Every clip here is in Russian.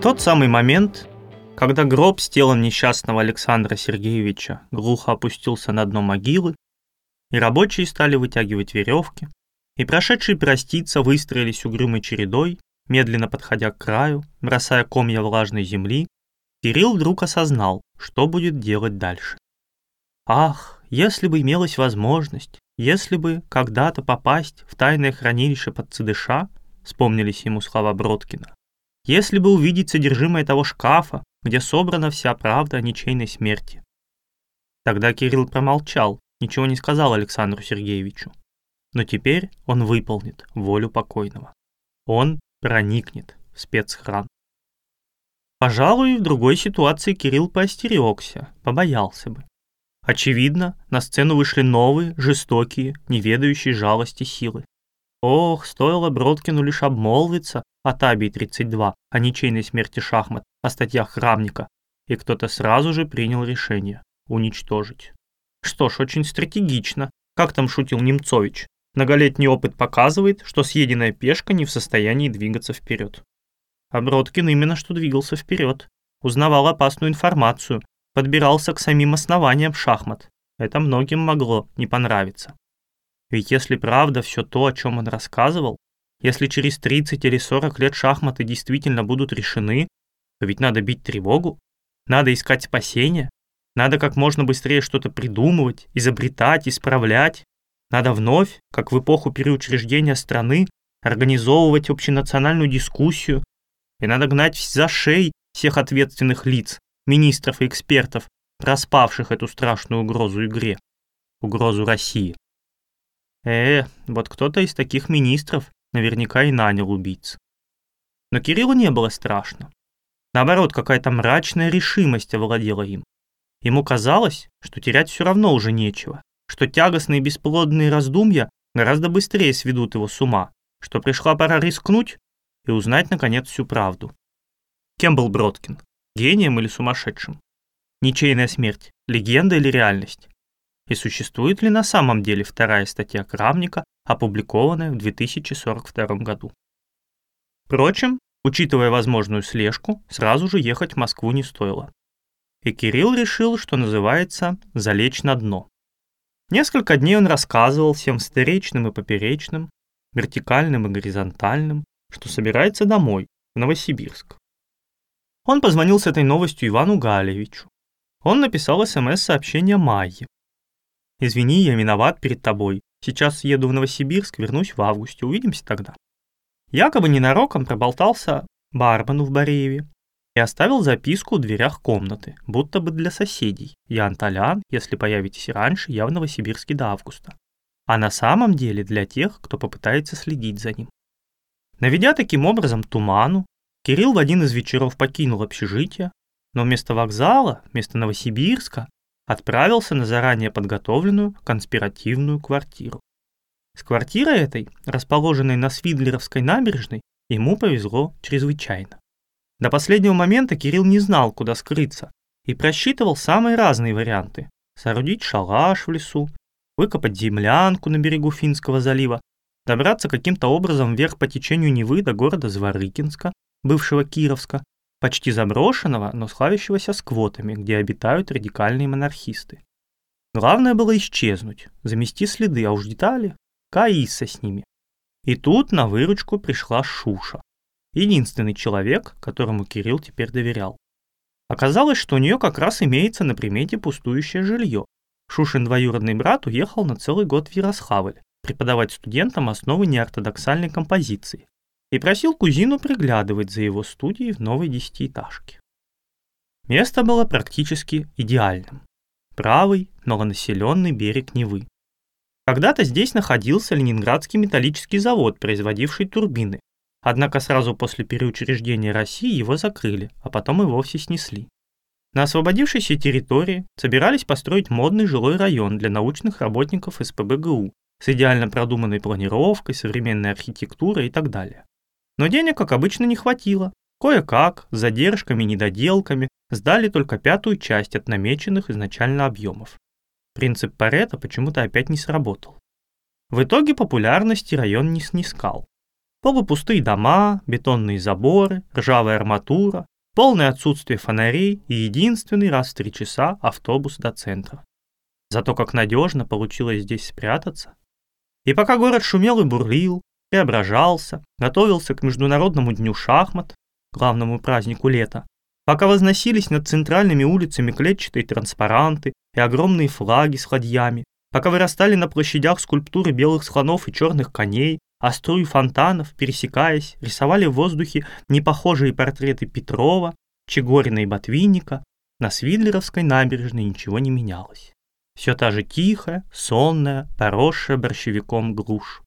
тот самый момент, когда гроб с телом несчастного Александра Сергеевича глухо опустился на дно могилы, и рабочие стали вытягивать веревки, и прошедшие проститься выстроились угрюмой чередой, медленно подходя к краю, бросая комья влажной земли, Кирилл вдруг осознал, что будет делать дальше. Ах, если бы имелась возможность, если бы когда-то попасть в тайное хранилище под ЦДШ, вспомнились ему слова Бродкина, если бы увидеть содержимое того шкафа, где собрана вся правда о ничейной смерти. Тогда Кирилл промолчал, ничего не сказал Александру Сергеевичу. Но теперь он выполнит волю покойного. Он проникнет в спецхран. Пожалуй, в другой ситуации Кирилл поостерегся, побоялся бы. Очевидно, на сцену вышли новые, жестокие, неведающие жалости силы. Ох, стоило Бродкину лишь обмолвиться о Табии-32, о ничейной смерти шахмат, о статьях Храмника, и кто-то сразу же принял решение – уничтожить. Что ж, очень стратегично, как там шутил Немцович. Многолетний опыт показывает, что съеденная пешка не в состоянии двигаться вперед. А Бродкин именно что двигался вперед. Узнавал опасную информацию, подбирался к самим основаниям шахмат. Это многим могло не понравиться. Ведь если правда все то, о чем он рассказывал, если через 30 или 40 лет шахматы действительно будут решены, то ведь надо бить тревогу, надо искать спасение, надо как можно быстрее что-то придумывать, изобретать, исправлять. Надо вновь, как в эпоху переучреждения страны, организовывать общенациональную дискуссию, и надо гнать за шеи всех ответственных лиц, министров и экспертов, проспавших эту страшную угрозу игре, угрозу России. Э, вот кто-то из таких министров наверняка и нанял убийц. Но Кириллу не было страшно. Наоборот, какая-то мрачная решимость овладела им. Ему казалось, что терять все равно уже нечего, что тягостные бесплодные раздумья гораздо быстрее сведут его с ума, что пришла пора рискнуть и узнать, наконец, всю правду. Кем был Бродкин? Гением или сумасшедшим? Ничейная смерть – легенда или реальность? И существует ли на самом деле вторая статья Крамника, опубликованная в 2042 году? Впрочем, учитывая возможную слежку, сразу же ехать в Москву не стоило и Кирилл решил, что называется «залечь на дно». Несколько дней он рассказывал всем встречным и поперечным, вертикальным и горизонтальным, что собирается домой, в Новосибирск. Он позвонил с этой новостью Ивану Галевичу. Он написал СМС-сообщение Майе. «Извини, я виноват перед тобой. Сейчас еду в Новосибирск, вернусь в августе, увидимся тогда». Якобы ненароком проболтался бармену в Борееве, и оставил записку у дверях комнаты, будто бы для соседей. Я Анталян, если появитесь раньше, я в Новосибирске до августа. А на самом деле для тех, кто попытается следить за ним. Наведя таким образом туману, Кирилл в один из вечеров покинул общежитие, но вместо вокзала, вместо Новосибирска, отправился на заранее подготовленную конспиративную квартиру. С квартирой этой, расположенной на Свидлеровской набережной, ему повезло чрезвычайно. До последнего момента Кирилл не знал, куда скрыться, и просчитывал самые разные варианты. Соорудить шалаш в лесу, выкопать землянку на берегу Финского залива, добраться каким-то образом вверх по течению Невы до города Зворыкинска, бывшего Кировска, почти заброшенного, но славящегося сквотами, где обитают радикальные монархисты. Главное было исчезнуть, замести следы, а уж детали – каиться с ними. И тут на выручку пришла Шуша единственный человек, которому Кирилл теперь доверял. Оказалось, что у нее как раз имеется на примете пустующее жилье. Шушин двоюродный брат уехал на целый год в Ярославль преподавать студентам основы неортодоксальной композиции и просил кузину приглядывать за его студией в новой десятиэтажке. Место было практически идеальным. Правый, малонаселенный берег Невы. Когда-то здесь находился Ленинградский металлический завод, производивший турбины, Однако сразу после переучреждения России его закрыли, а потом и вовсе снесли. На освободившейся территории собирались построить модный жилой район для научных работников СПБГУ с идеально продуманной планировкой, современной архитектурой и так далее. Но денег, как обычно, не хватило. Кое-как, с задержками недоделками, сдали только пятую часть от намеченных изначально объемов. Принцип Паретта почему-то опять не сработал. В итоге популярности район не снискал. Полупустые дома, бетонные заборы, ржавая арматура, полное отсутствие фонарей и единственный раз в три часа автобус до центра. Зато как надежно получилось здесь спрятаться. И пока город шумел и бурлил, преображался, готовился к Международному дню шахмат, главному празднику лета, пока возносились над центральными улицами клетчатые транспаранты и огромные флаги с ладьями, пока вырастали на площадях скульптуры белых слонов и черных коней, а струи фонтанов, пересекаясь, рисовали в воздухе непохожие портреты Петрова, Чегорина и Ботвинника, на Свидлеровской набережной ничего не менялось. Все та же тихая, сонная, поросшая борщевиком груш.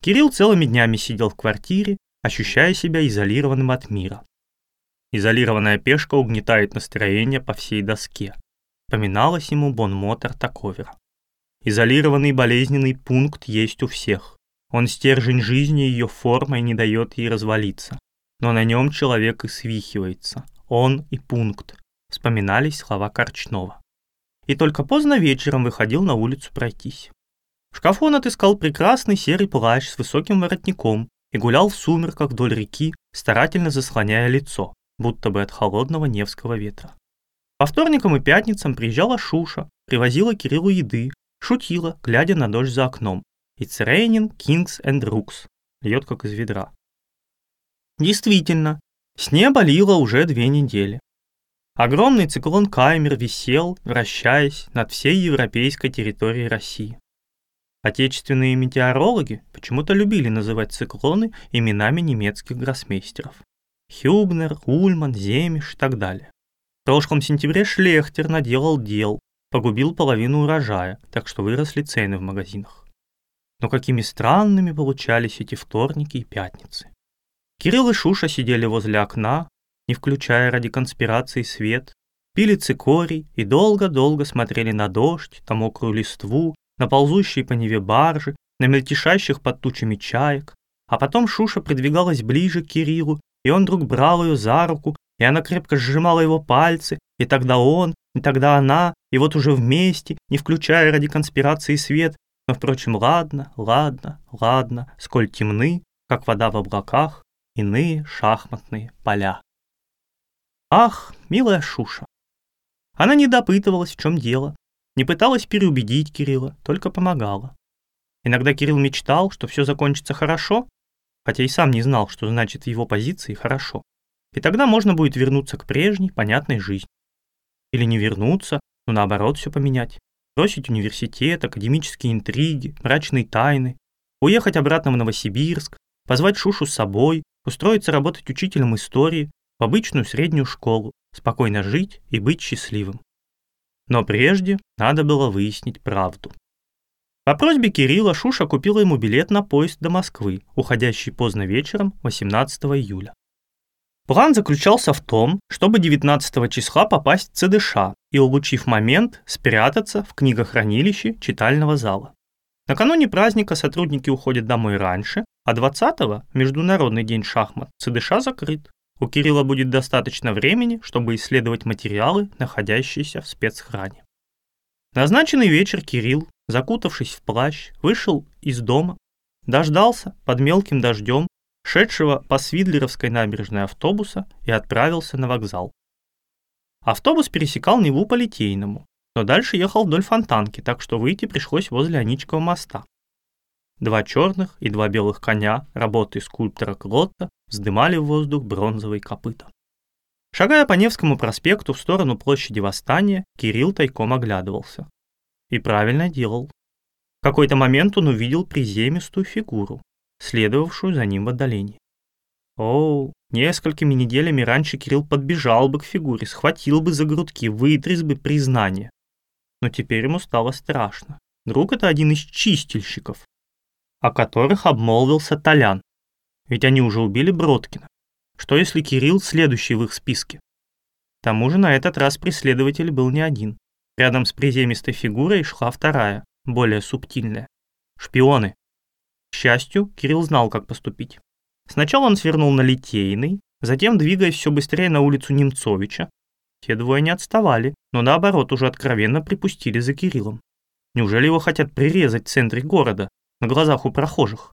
Кирилл целыми днями сидел в квартире, ощущая себя изолированным от мира. Изолированная пешка угнетает настроение по всей доске. Поминалось ему бонмотор Таковера. Изолированный болезненный пункт есть у всех. Он стержень жизни, ее форма и не дает ей развалиться. Но на нем человек и свихивается. Он и пункт. Вспоминались слова Корчнова. И только поздно вечером выходил на улицу пройтись. Шкафу он отыскал прекрасный серый плащ с высоким воротником и гулял в сумерках вдоль реки, старательно заслоняя лицо, будто бы от холодного Невского ветра. По вторникам и пятницам приезжала Шуша, привозила Кириллу еды, шутила, глядя на дождь за окном. It's raining kings and rooks. Льет как из ведра. Действительно, с неба лило уже две недели. Огромный циклон Каймер висел, вращаясь над всей европейской территорией России. Отечественные метеорологи почему-то любили называть циклоны именами немецких гроссмейстеров. Хюбнер, Ульман, Земиш и так далее. В прошлом сентябре Шлехтер наделал дел, погубил половину урожая, так что выросли цены в магазинах. Но какими странными получались эти вторники и пятницы. Кирилл и Шуша сидели возле окна, не включая ради конспирации свет, пили цикорий и долго-долго смотрели на дождь, на мокрую листву, на ползущие по Неве баржи, на мельтешащих под тучами чаек, а потом Шуша придвигалась ближе к Кириллу, и он вдруг брал ее за руку, и она крепко сжимала его пальцы, и тогда он, и тогда она, и вот уже вместе, не включая ради конспирации свет, но, впрочем, ладно, ладно, ладно, сколь темны, как вода в облаках, иные шахматные поля. Ах, милая Шуша! Она не допытывалась, в чем дело, не пыталась переубедить Кирилла, только помогала. Иногда Кирилл мечтал, что все закончится хорошо, хотя и сам не знал, что значит в его позиции «хорошо». И тогда можно будет вернуться к прежней, понятной жизни. Или не вернуться, но наоборот все поменять. Бросить университет, академические интриги, мрачные тайны, уехать обратно в Новосибирск, позвать Шушу с собой, устроиться работать учителем истории в обычную среднюю школу, спокойно жить и быть счастливым. Но прежде надо было выяснить правду. По просьбе Кирилла Шуша купила ему билет на поезд до Москвы, уходящий поздно вечером 18 июля. План заключался в том, чтобы 19 числа попасть в ЦДШ и, улучив момент, спрятаться в книгохранилище читального зала. Накануне праздника сотрудники уходят домой раньше, а 20-го, Международный день шахмат, ЦДШ закрыт. У Кирилла будет достаточно времени, чтобы исследовать материалы, находящиеся в спецхране. Назначенный вечер Кирилл, закутавшись в плащ, вышел из дома, дождался под мелким дождем шедшего по Свидлеровской набережной автобуса и отправился на вокзал. Автобус пересекал Неву по Литейному, но дальше ехал вдоль фонтанки, так что выйти пришлось возле Аничкова моста. Два черных и два белых коня работы скульптора Клотта вздымали в воздух бронзовые копыта. Шагая по Невскому проспекту в сторону площади Восстания, Кирилл тайком оглядывался. И правильно делал. В какой-то момент он увидел приземистую фигуру, следовавшую за ним в отдалении. О, несколькими неделями раньше Кирилл подбежал бы к фигуре, схватил бы за грудки, вытряс бы признание. Но теперь ему стало страшно. Друг это один из чистильщиков, о которых обмолвился Толян. Ведь они уже убили Бродкина. Что если Кирилл следующий в их списке? К тому же на этот раз преследователь был не один. Рядом с приземистой фигурой шла вторая, более субтильная. Шпионы. К счастью, Кирилл знал, как поступить. Сначала он свернул на Литейный, затем, двигаясь все быстрее на улицу Немцовича, те двое не отставали, но наоборот уже откровенно припустили за Кириллом. Неужели его хотят прирезать в центре города, на глазах у прохожих.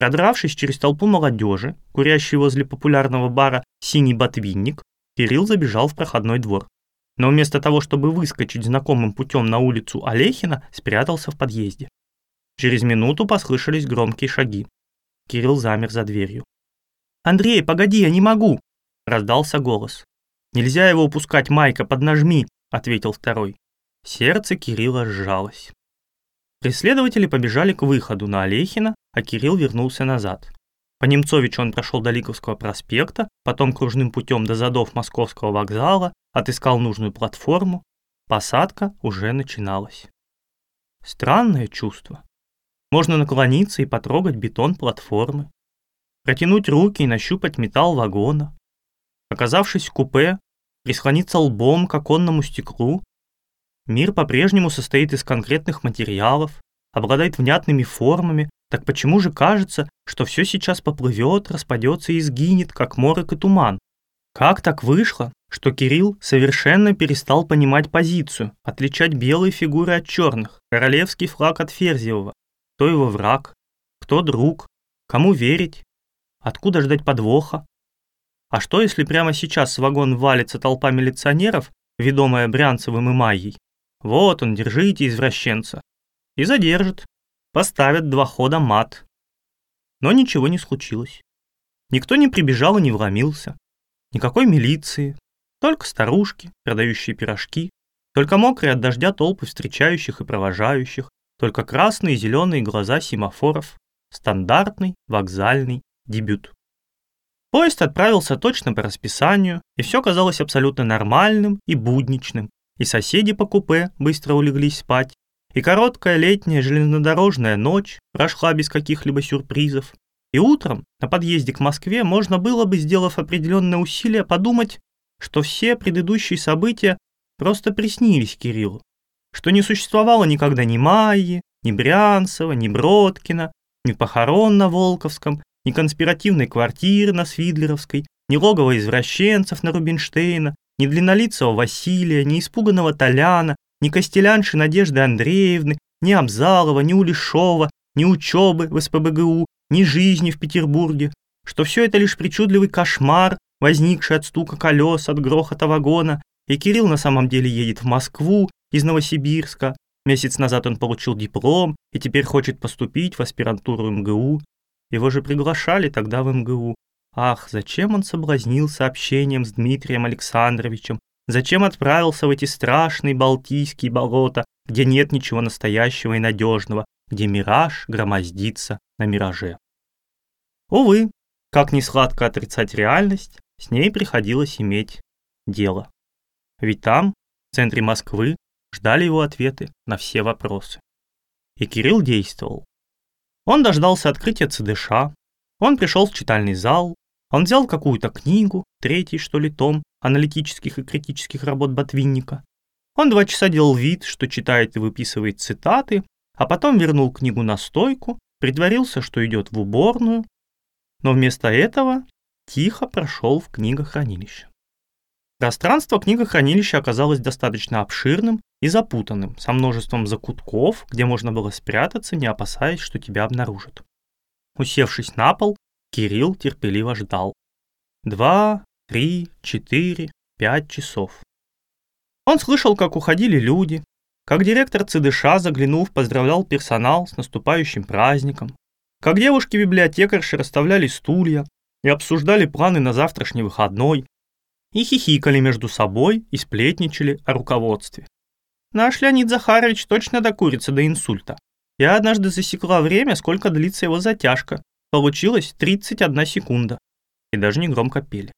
Продравшись через толпу молодежи, курящей возле популярного бара «Синий ботвинник», Кирилл забежал в проходной двор. Но вместо того, чтобы выскочить знакомым путем на улицу Олехина, спрятался в подъезде. Через минуту послышались громкие шаги. Кирилл замер за дверью. «Андрей, погоди, я не могу!» – раздался голос. «Нельзя его упускать, Майка, поднажми!» – ответил второй. Сердце Кирилла сжалось. Преследователи побежали к выходу на Олехина, а Кирилл вернулся назад. По Немцовичу он прошел до Лиговского проспекта, потом кружным путем до задов Московского вокзала, отыскал нужную платформу. Посадка уже начиналась. Странное чувство. Можно наклониться и потрогать бетон платформы, протянуть руки и нащупать металл вагона. Оказавшись в купе, прислониться лбом к оконному стеклу. Мир по-прежнему состоит из конкретных материалов, обладает внятными формами, так почему же кажется, что все сейчас поплывет, распадется и сгинет, как морок и туман? Как так вышло, что Кирилл совершенно перестал понимать позицию, отличать белые фигуры от черных, королевский флаг от Ферзевого? Кто его враг? Кто друг? Кому верить? Откуда ждать подвоха? А что, если прямо сейчас в вагон валится толпа милиционеров, ведомая Брянцевым и Майей? Вот он, держите извращенца. И задержит, поставят два хода мат. Но ничего не случилось. Никто не прибежал и не вломился. Никакой милиции, только старушки, продающие пирожки, только мокрые от дождя толпы встречающих и провожающих, только красные и зеленые глаза семафоров. Стандартный вокзальный дебют. Поезд отправился точно по расписанию, и все казалось абсолютно нормальным и будничным, и соседи по купе быстро улеглись спать, и короткая летняя железнодорожная ночь прошла без каких-либо сюрпризов. И утром на подъезде к Москве можно было бы, сделав определенные усилия, подумать, что все предыдущие события просто приснились Кириллу, что не существовало никогда ни Майи, ни Брянцева, ни Бродкина, ни похорон на Волковском, ни конспиративной квартиры на Свидлеровской, ни логова извращенцев на Рубинштейна, ни длиннолицего Василия, ни испуганного Толяна, ни Костелянши Надежды Андреевны, ни Абзалова, ни Улешова, ни учебы в СПБГУ, ни жизни в Петербурге, что все это лишь причудливый кошмар, возникший от стука колес, от грохота вагона, и Кирилл на самом деле едет в Москву из Новосибирска. Месяц назад он получил диплом и теперь хочет поступить в аспирантуру МГУ. Его же приглашали тогда в МГУ. Ах, зачем он соблазнился общением с Дмитрием Александровичем, Зачем отправился в эти страшные Балтийские болота, где нет ничего настоящего и надежного, где мираж громоздится на мираже? Увы, как ни сладко отрицать реальность, с ней приходилось иметь дело. Ведь там, в центре Москвы, ждали его ответы на все вопросы. И Кирилл действовал. Он дождался открытия ЦДШ, он пришел в читальный зал, он взял какую-то книгу, третий, что ли, том аналитических и критических работ Ботвинника. Он два часа делал вид, что читает и выписывает цитаты, а потом вернул книгу на стойку, притворился, что идет в уборную, но вместо этого тихо прошел в книгохранилище. Пространство книгохранилища оказалось достаточно обширным и запутанным, со множеством закутков, где можно было спрятаться, не опасаясь, что тебя обнаружат. Усевшись на пол, Кирилл терпеливо ждал. Два, три, четыре, пять часов. Он слышал, как уходили люди, как директор ЦДШ, заглянув, поздравлял персонал с наступающим праздником, как девушки-библиотекарши расставляли стулья и обсуждали планы на завтрашний выходной, и хихикали между собой и сплетничали о руководстве. Наш Леонид Захарович точно докурится до инсульта. Я однажды засекла время, сколько длится его затяжка, Получилось 31 секунда. И даже не громко пели.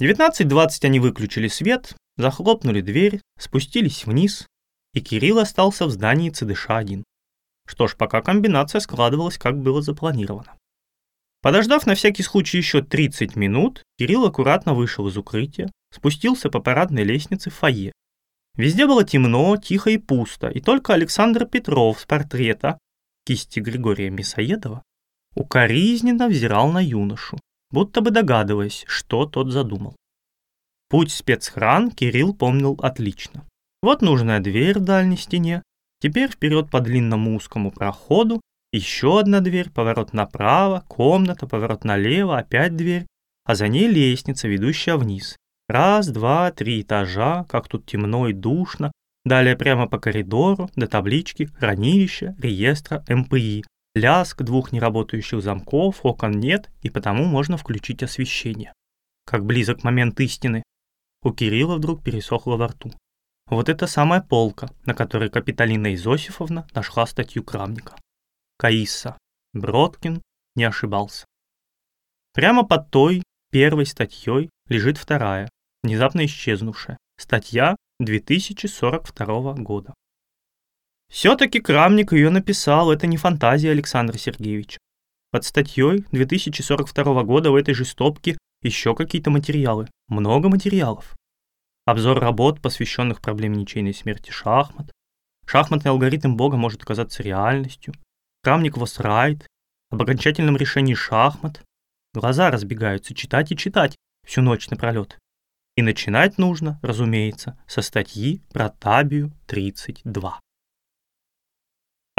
19.20 они выключили свет, захлопнули дверь, спустились вниз, и Кирилл остался в здании ЦДШ-1. Что ж, пока комбинация складывалась, как было запланировано. Подождав на всякий случай еще 30 минут, Кирилл аккуратно вышел из укрытия, спустился по парадной лестнице в фойе. Везде было темно, тихо и пусто, и только Александр Петров с портрета кисти Григория Мясоедова укоризненно взирал на юношу, будто бы догадываясь, что тот задумал. Путь спецхран Кирилл помнил отлично. Вот нужная дверь в дальней стене, теперь вперед по длинному узкому проходу, Еще одна дверь, поворот направо, комната, поворот налево, опять дверь, а за ней лестница, ведущая вниз. Раз, два, три этажа, как тут темно и душно. Далее прямо по коридору, до таблички, хранилища, реестра, МПИ. Ляск двух неработающих замков, окон нет, и потому можно включить освещение. Как близок момент истины. У Кирилла вдруг пересохло во рту. Вот это самая полка, на которой Капиталина Изосифовна нашла статью Крамника. Каиса. Броткин не ошибался. Прямо под той первой статьей лежит вторая, внезапно исчезнувшая. Статья 2042 года. Все-таки Крамник ее написал, это не фантазия Александра Сергеевича. Под статьей 2042 года в этой же стопке еще какие-то материалы. Много материалов. Обзор работ, посвященных проблеме ничейной смерти шахмат. Шахматный алгоритм Бога может оказаться реальностью. Крамник Восрайт. Об окончательном решении шахмат. Глаза разбегаются, читать и читать всю ночь напролет. И начинать нужно, разумеется, со статьи про Табию 32.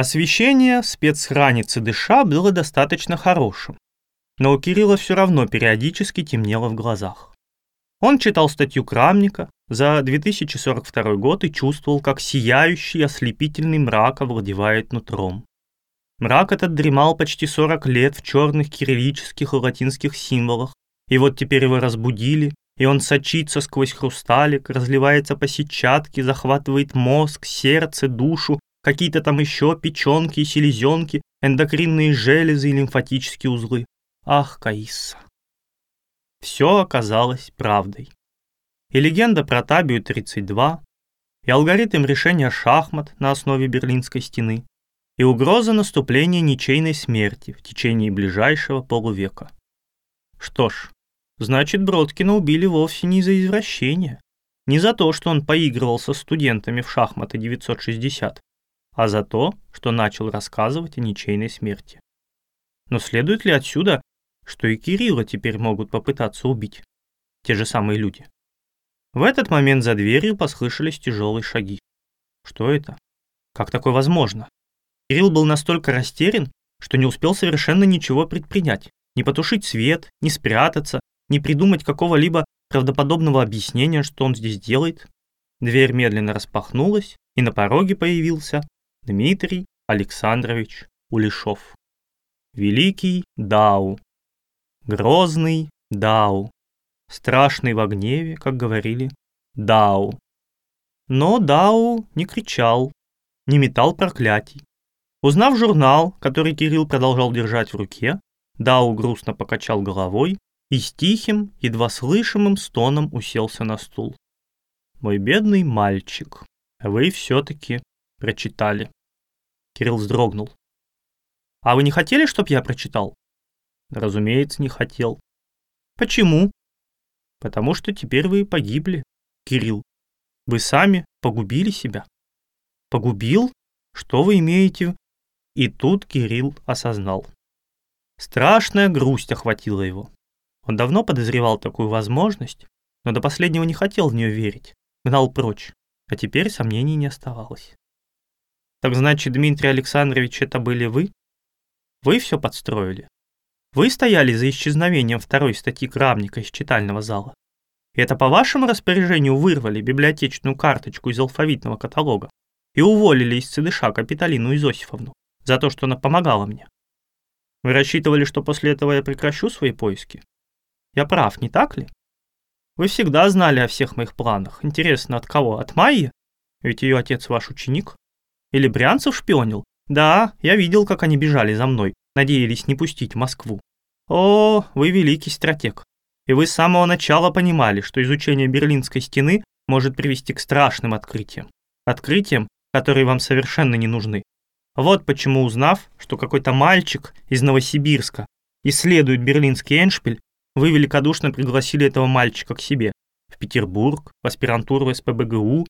Освещение спецхране ЦДШ было достаточно хорошим, но у Кирилла все равно периодически темнело в глазах. Он читал статью Крамника за 2042 год и чувствовал, как сияющий ослепительный мрак овладевает нутром. Мрак этот дремал почти 40 лет в черных кириллических и латинских символах, и вот теперь его разбудили, и он сочится сквозь хрусталик, разливается по сетчатке, захватывает мозг, сердце, душу, какие-то там еще печенки селезенки, эндокринные железы и лимфатические узлы. Ах, Каиса. Все оказалось правдой. И легенда про Табию-32, и алгоритм решения шахмат на основе Берлинской стены, и угроза наступления ничейной смерти в течение ближайшего полувека. Что ж, значит Бродкина убили вовсе не из-за извращения, не за то, что он поигрывал со студентами в шахматы 960, а за то, что начал рассказывать о ничейной смерти. Но следует ли отсюда, что и Кирилла теперь могут попытаться убить? Те же самые люди. В этот момент за дверью послышались тяжелые шаги. Что это? Как такое возможно? Кирилл был настолько растерян, что не успел совершенно ничего предпринять. Не потушить свет, не спрятаться, не придумать какого-либо правдоподобного объяснения, что он здесь делает. Дверь медленно распахнулась, и на пороге появился Дмитрий Александрович Улешов. Великий Дау. Грозный Дау. Страшный в гневе, как говорили, Дау. Но Дау не кричал, не метал проклятий. Узнав журнал, который Кирилл продолжал держать в руке, Дау грустно покачал головой и с тихим, едва слышимым стоном уселся на стул. «Мой бедный мальчик, вы все-таки прочитали». Кирилл вздрогнул. «А вы не хотели, чтоб я прочитал?» «Разумеется, не хотел». «Почему?» «Потому что теперь вы погибли, Кирилл. Вы сами погубили себя». «Погубил? Что вы имеете?» И тут Кирилл осознал. Страшная грусть охватила его. Он давно подозревал такую возможность, но до последнего не хотел в нее верить, гнал прочь, а теперь сомнений не оставалось. Так значит, Дмитрий Александрович, это были вы? Вы все подстроили. Вы стояли за исчезновением второй статьи Крамника из читального зала. Это по вашему распоряжению вырвали библиотечную карточку из алфавитного каталога и уволили из ЦДШ Капиталину Изосифовну за то, что она помогала мне. Вы рассчитывали, что после этого я прекращу свои поиски? Я прав, не так ли? Вы всегда знали о всех моих планах. Интересно, от кого? От Майи? Ведь ее отец ваш ученик. Или Брянцев шпионил? Да, я видел, как они бежали за мной, надеялись не пустить Москву. О, вы великий стратег. И вы с самого начала понимали, что изучение Берлинской стены может привести к страшным открытиям. Открытиям, которые вам совершенно не нужны. Вот почему, узнав, что какой-то мальчик из Новосибирска исследует берлинский Эншпиль, вы великодушно пригласили этого мальчика к себе в Петербург, в аспирантуру СПБГУ,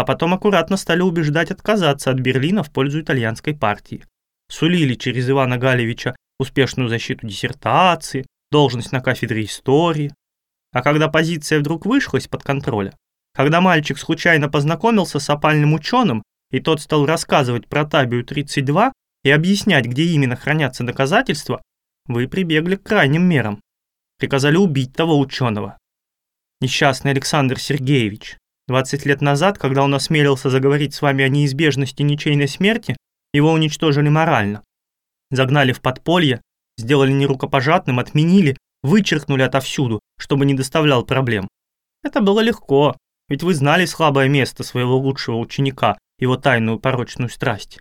а потом аккуратно стали убеждать отказаться от Берлина в пользу итальянской партии. Сулили через Ивана Галевича успешную защиту диссертации, должность на кафедре истории. А когда позиция вдруг вышла из-под контроля, когда мальчик случайно познакомился с опальным ученым, и тот стал рассказывать про Табию-32, и объяснять, где именно хранятся доказательства, вы прибегли к крайним мерам. Приказали убить того ученого. Несчастный Александр Сергеевич. 20 лет назад, когда он осмелился заговорить с вами о неизбежности ничейной смерти, его уничтожили морально. Загнали в подполье, сделали нерукопожатным, отменили, вычеркнули отовсюду, чтобы не доставлял проблем. Это было легко, ведь вы знали слабое место своего лучшего ученика, его тайную порочную страсть.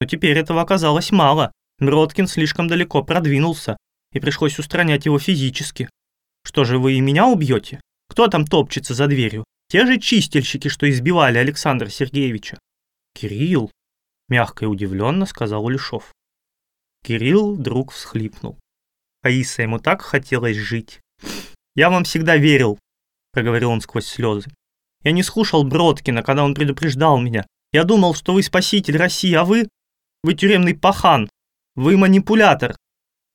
Но теперь этого оказалось мало. Мроткин слишком далеко продвинулся, и пришлось устранять его физически. Что же вы и меня убьете? Кто там топчется за дверью? Те же чистильщики, что избивали Александра Сергеевича. Кирилл, мягко и удивленно сказал Улешов. Кирилл вдруг всхлипнул. Аиса ему так хотелось жить. «Я вам всегда верил», — проговорил он сквозь слезы. «Я не слушал Бродкина, когда он предупреждал меня. Я думал, что вы спаситель России, а вы... Вы тюремный пахан. Вы манипулятор.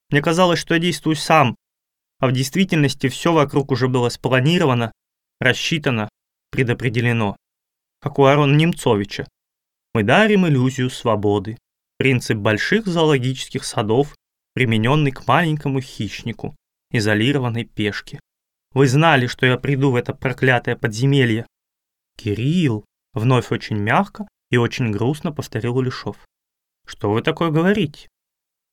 Мне казалось, что я действую сам. А в действительности все вокруг уже было спланировано, рассчитано, предопределено. Как у Арона Немцовича. Мы дарим иллюзию свободы. Принцип больших зоологических садов, примененный к маленькому хищнику, изолированной пешке. Вы знали, что я приду в это проклятое подземелье. Кирилл, вновь очень мягко и очень грустно повторил Улешов. Что вы такое говорите?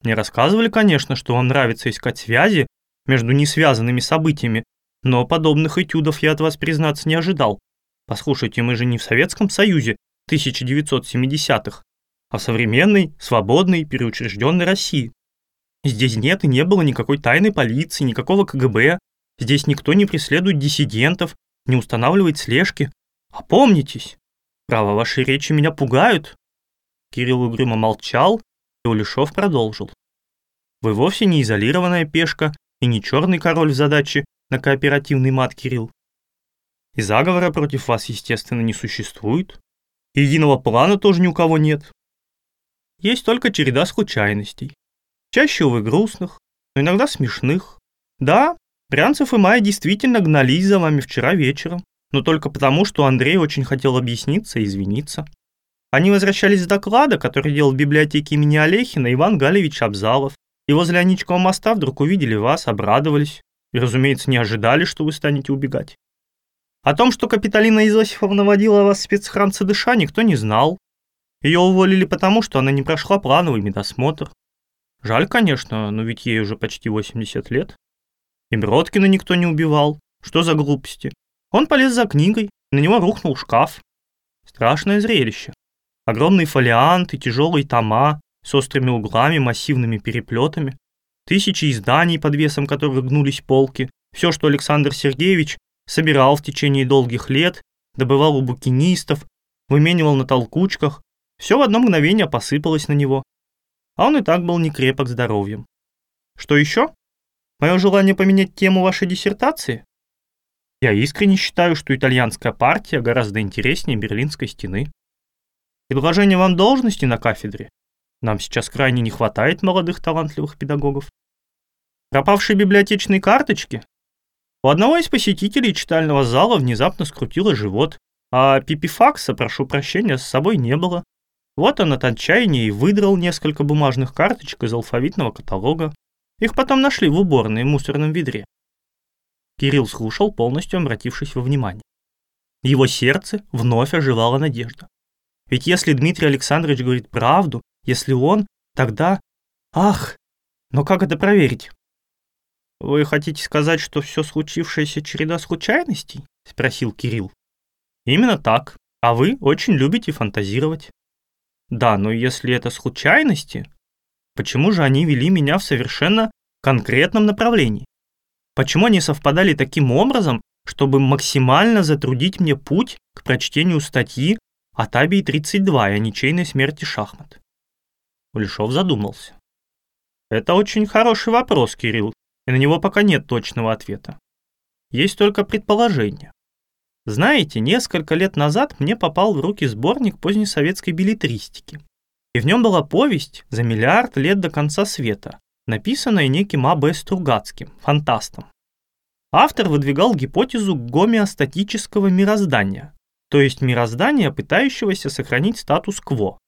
Мне рассказывали, конечно, что вам нравится искать связи между несвязанными событиями, но подобных этюдов я от вас, признаться, не ожидал. Послушайте, мы же не в Советском Союзе 1970-х, о современной, свободной, переучрежденной России. Здесь нет и не было никакой тайной полиции, никакого КГБ, здесь никто не преследует диссидентов, не устанавливает слежки. Опомнитесь! Право, ваши речи меня пугают. Кирилл угрюмо молчал, и Улешов продолжил. Вы вовсе не изолированная пешка и не черный король в задаче на кооперативный мат, Кирилл. И заговора против вас, естественно, не существует. Единого плана тоже ни у кого нет. Есть только череда случайностей. Чаще, увы, грустных, но иногда смешных. Да, Брянцев и Майя действительно гнались за вами вчера вечером, но только потому, что Андрей очень хотел объясниться и извиниться. Они возвращались с доклада, который делал в библиотеке имени Олехина Иван Галевич Абзалов, и возле Аничкова моста вдруг увидели вас, обрадовались, и, разумеется, не ожидали, что вы станете убегать. О том, что Капиталина Изосифовна водила вас в спецхран ЦДШ, никто не знал, ее уволили потому, что она не прошла плановый медосмотр. Жаль, конечно, но ведь ей уже почти 80 лет. И Бродкина никто не убивал. Что за глупости? Он полез за книгой, на него рухнул шкаф. Страшное зрелище. Огромные фолианты, тяжелые тома с острыми углами, массивными переплетами, тысячи изданий, под весом которых гнулись полки, все, что Александр Сергеевич собирал в течение долгих лет, добывал у букинистов, выменивал на толкучках, все в одно мгновение посыпалось на него. А он и так был не крепок здоровьем. Что еще? Мое желание поменять тему вашей диссертации? Я искренне считаю, что итальянская партия гораздо интереснее Берлинской стены. Предложение вам должности на кафедре? Нам сейчас крайне не хватает молодых талантливых педагогов. Пропавшие библиотечные карточки? У одного из посетителей читального зала внезапно скрутило живот, а пипифакса, прошу прощения, с собой не было. Вот он от отчаяния и выдрал несколько бумажных карточек из алфавитного каталога. Их потом нашли в уборной в мусорном ведре. Кирилл слушал, полностью обратившись во внимание. Его сердце вновь оживала надежда. Ведь если Дмитрий Александрович говорит правду, если он, тогда... Ах! Но как это проверить? «Вы хотите сказать, что все случившееся череда случайностей?» — спросил Кирилл. «Именно так. А вы очень любите фантазировать». Да, но если это случайности, почему же они вели меня в совершенно конкретном направлении? Почему они совпадали таким образом, чтобы максимально затрудить мне путь к прочтению статьи о Табии 32 и о ничейной смерти шахмат? Улешов задумался. Это очень хороший вопрос, Кирилл, и на него пока нет точного ответа. Есть только предположение. Знаете, несколько лет назад мне попал в руки сборник позднесоветской билетристики. И в нем была повесть «За миллиард лет до конца света», написанная неким А.Б. Стругацким, фантастом. Автор выдвигал гипотезу гомеостатического мироздания, то есть мироздания, пытающегося сохранить статус-кво.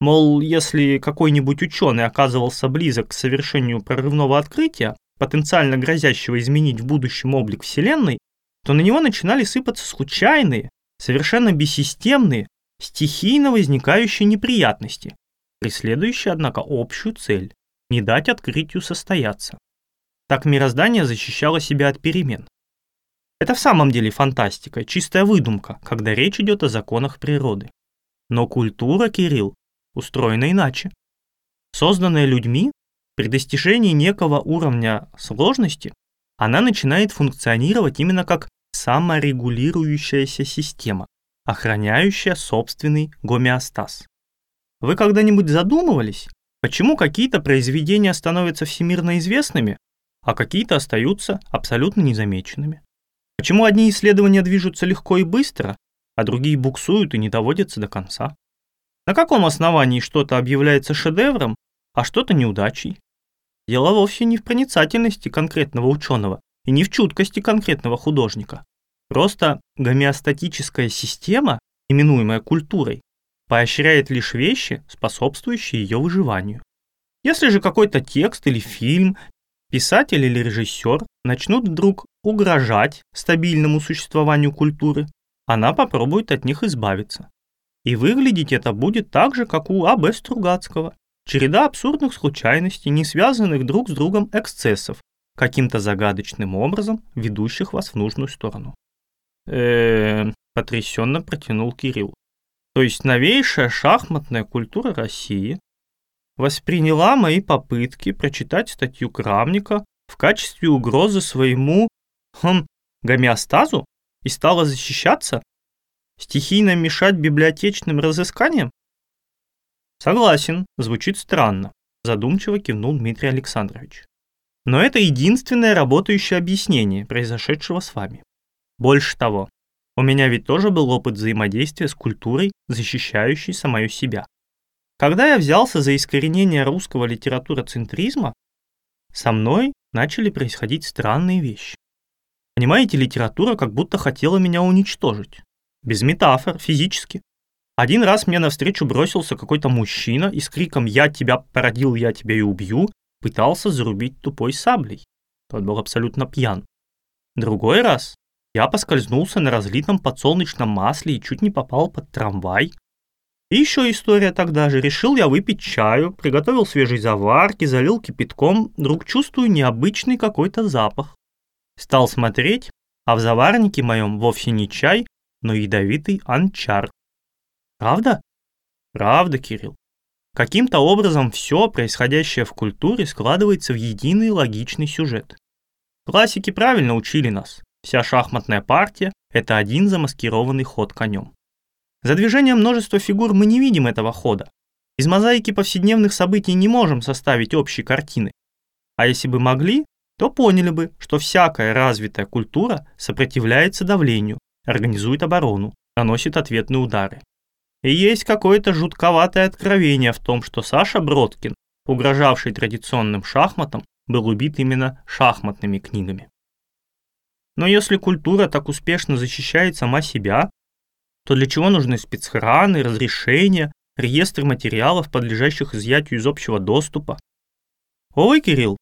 Мол, если какой-нибудь ученый оказывался близок к совершению прорывного открытия, потенциально грозящего изменить в будущем облик Вселенной, то на него начинали сыпаться случайные, совершенно бессистемные, стихийно возникающие неприятности, преследующие, однако, общую цель – не дать открытию состояться. Так мироздание защищало себя от перемен. Это в самом деле фантастика, чистая выдумка, когда речь идет о законах природы. Но культура, Кирилл, устроена иначе. Созданная людьми, при достижении некого уровня сложности, она начинает функционировать именно как саморегулирующаяся система, охраняющая собственный гомеостаз. Вы когда-нибудь задумывались, почему какие-то произведения становятся всемирно известными, а какие-то остаются абсолютно незамеченными? Почему одни исследования движутся легко и быстро, а другие буксуют и не доводятся до конца? На каком основании что-то объявляется шедевром, а что-то неудачей? Дело вовсе не в проницательности конкретного ученого и не в чуткости конкретного художника. Просто гомеостатическая система, именуемая культурой, поощряет лишь вещи, способствующие ее выживанию. Если же какой-то текст или фильм, писатель или режиссер начнут вдруг угрожать стабильному существованию культуры, она попробует от них избавиться. И выглядеть это будет так же, как у А.Б. Стругацкого. Череда абсурдных случайностей, не связанных друг с другом эксцессов, каким-то загадочным образом ведущих вас в нужную сторону. э потрясенно протянул Кирилл. То есть новейшая шахматная культура России восприняла мои попытки прочитать статью Крамника в качестве угрозы своему хм, гомеостазу и стала защищаться? Стихийно мешать библиотечным разысканиям? Согласен, звучит странно, задумчиво кивнул Дмитрий Александрович. Но это единственное работающее объяснение произошедшего с вами. Больше того, у меня ведь тоже был опыт взаимодействия с культурой, защищающей самую себя. Когда я взялся за искоренение русского литературоцентризма, со мной начали происходить странные вещи. Понимаете, литература как будто хотела меня уничтожить. Без метафор, физически. Один раз мне навстречу бросился какой-то мужчина и с криком «Я тебя породил, я тебя и убью» пытался зарубить тупой саблей. Тот был абсолютно пьян. Другой раз я поскользнулся на разлитом подсолнечном масле и чуть не попал под трамвай. И еще история тогда же. Решил я выпить чаю, приготовил свежей заварки, залил кипятком, вдруг чувствую необычный какой-то запах. Стал смотреть, а в заварнике моем вовсе не чай, но ядовитый анчар. Правда? Правда, Кирилл. Каким-то образом все происходящее в культуре складывается в единый логичный сюжет. Классики правильно учили нас. Вся шахматная партия – это один замаскированный ход конем. За движением множества фигур мы не видим этого хода. Из мозаики повседневных событий не можем составить общей картины. А если бы могли, то поняли бы, что всякая развитая культура сопротивляется давлению, организует оборону, наносит ответные удары. И есть какое-то жутковатое откровение в том, что Саша Бродкин, угрожавший традиционным шахматам, был убит именно шахматными книгами. Но если культура так успешно защищает сама себя, то для чего нужны спецхраны, разрешения, реестры материалов, подлежащих изъятию из общего доступа? Ой, Кирилл,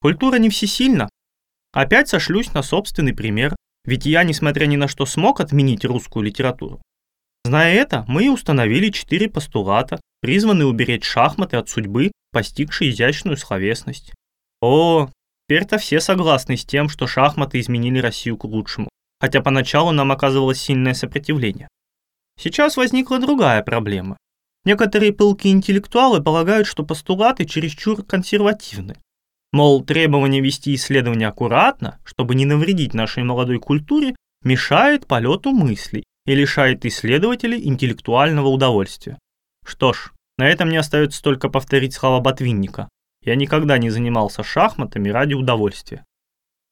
Культура не всесильна. Опять сошлюсь на собственный пример, ведь я, несмотря ни на что, смог отменить русскую литературу. Зная это, мы установили четыре постулата, призванные уберечь шахматы от судьбы, постигшей изящную словесность. О, теперь-то все согласны с тем, что шахматы изменили Россию к лучшему, хотя поначалу нам оказывалось сильное сопротивление. Сейчас возникла другая проблема. Некоторые пылкие интеллектуалы полагают, что постулаты чересчур консервативны, Мол, требование вести исследования аккуратно, чтобы не навредить нашей молодой культуре, мешает полету мыслей и лишает исследователей интеллектуального удовольствия. Что ж, на этом мне остается только повторить слова Ботвинника. Я никогда не занимался шахматами ради удовольствия.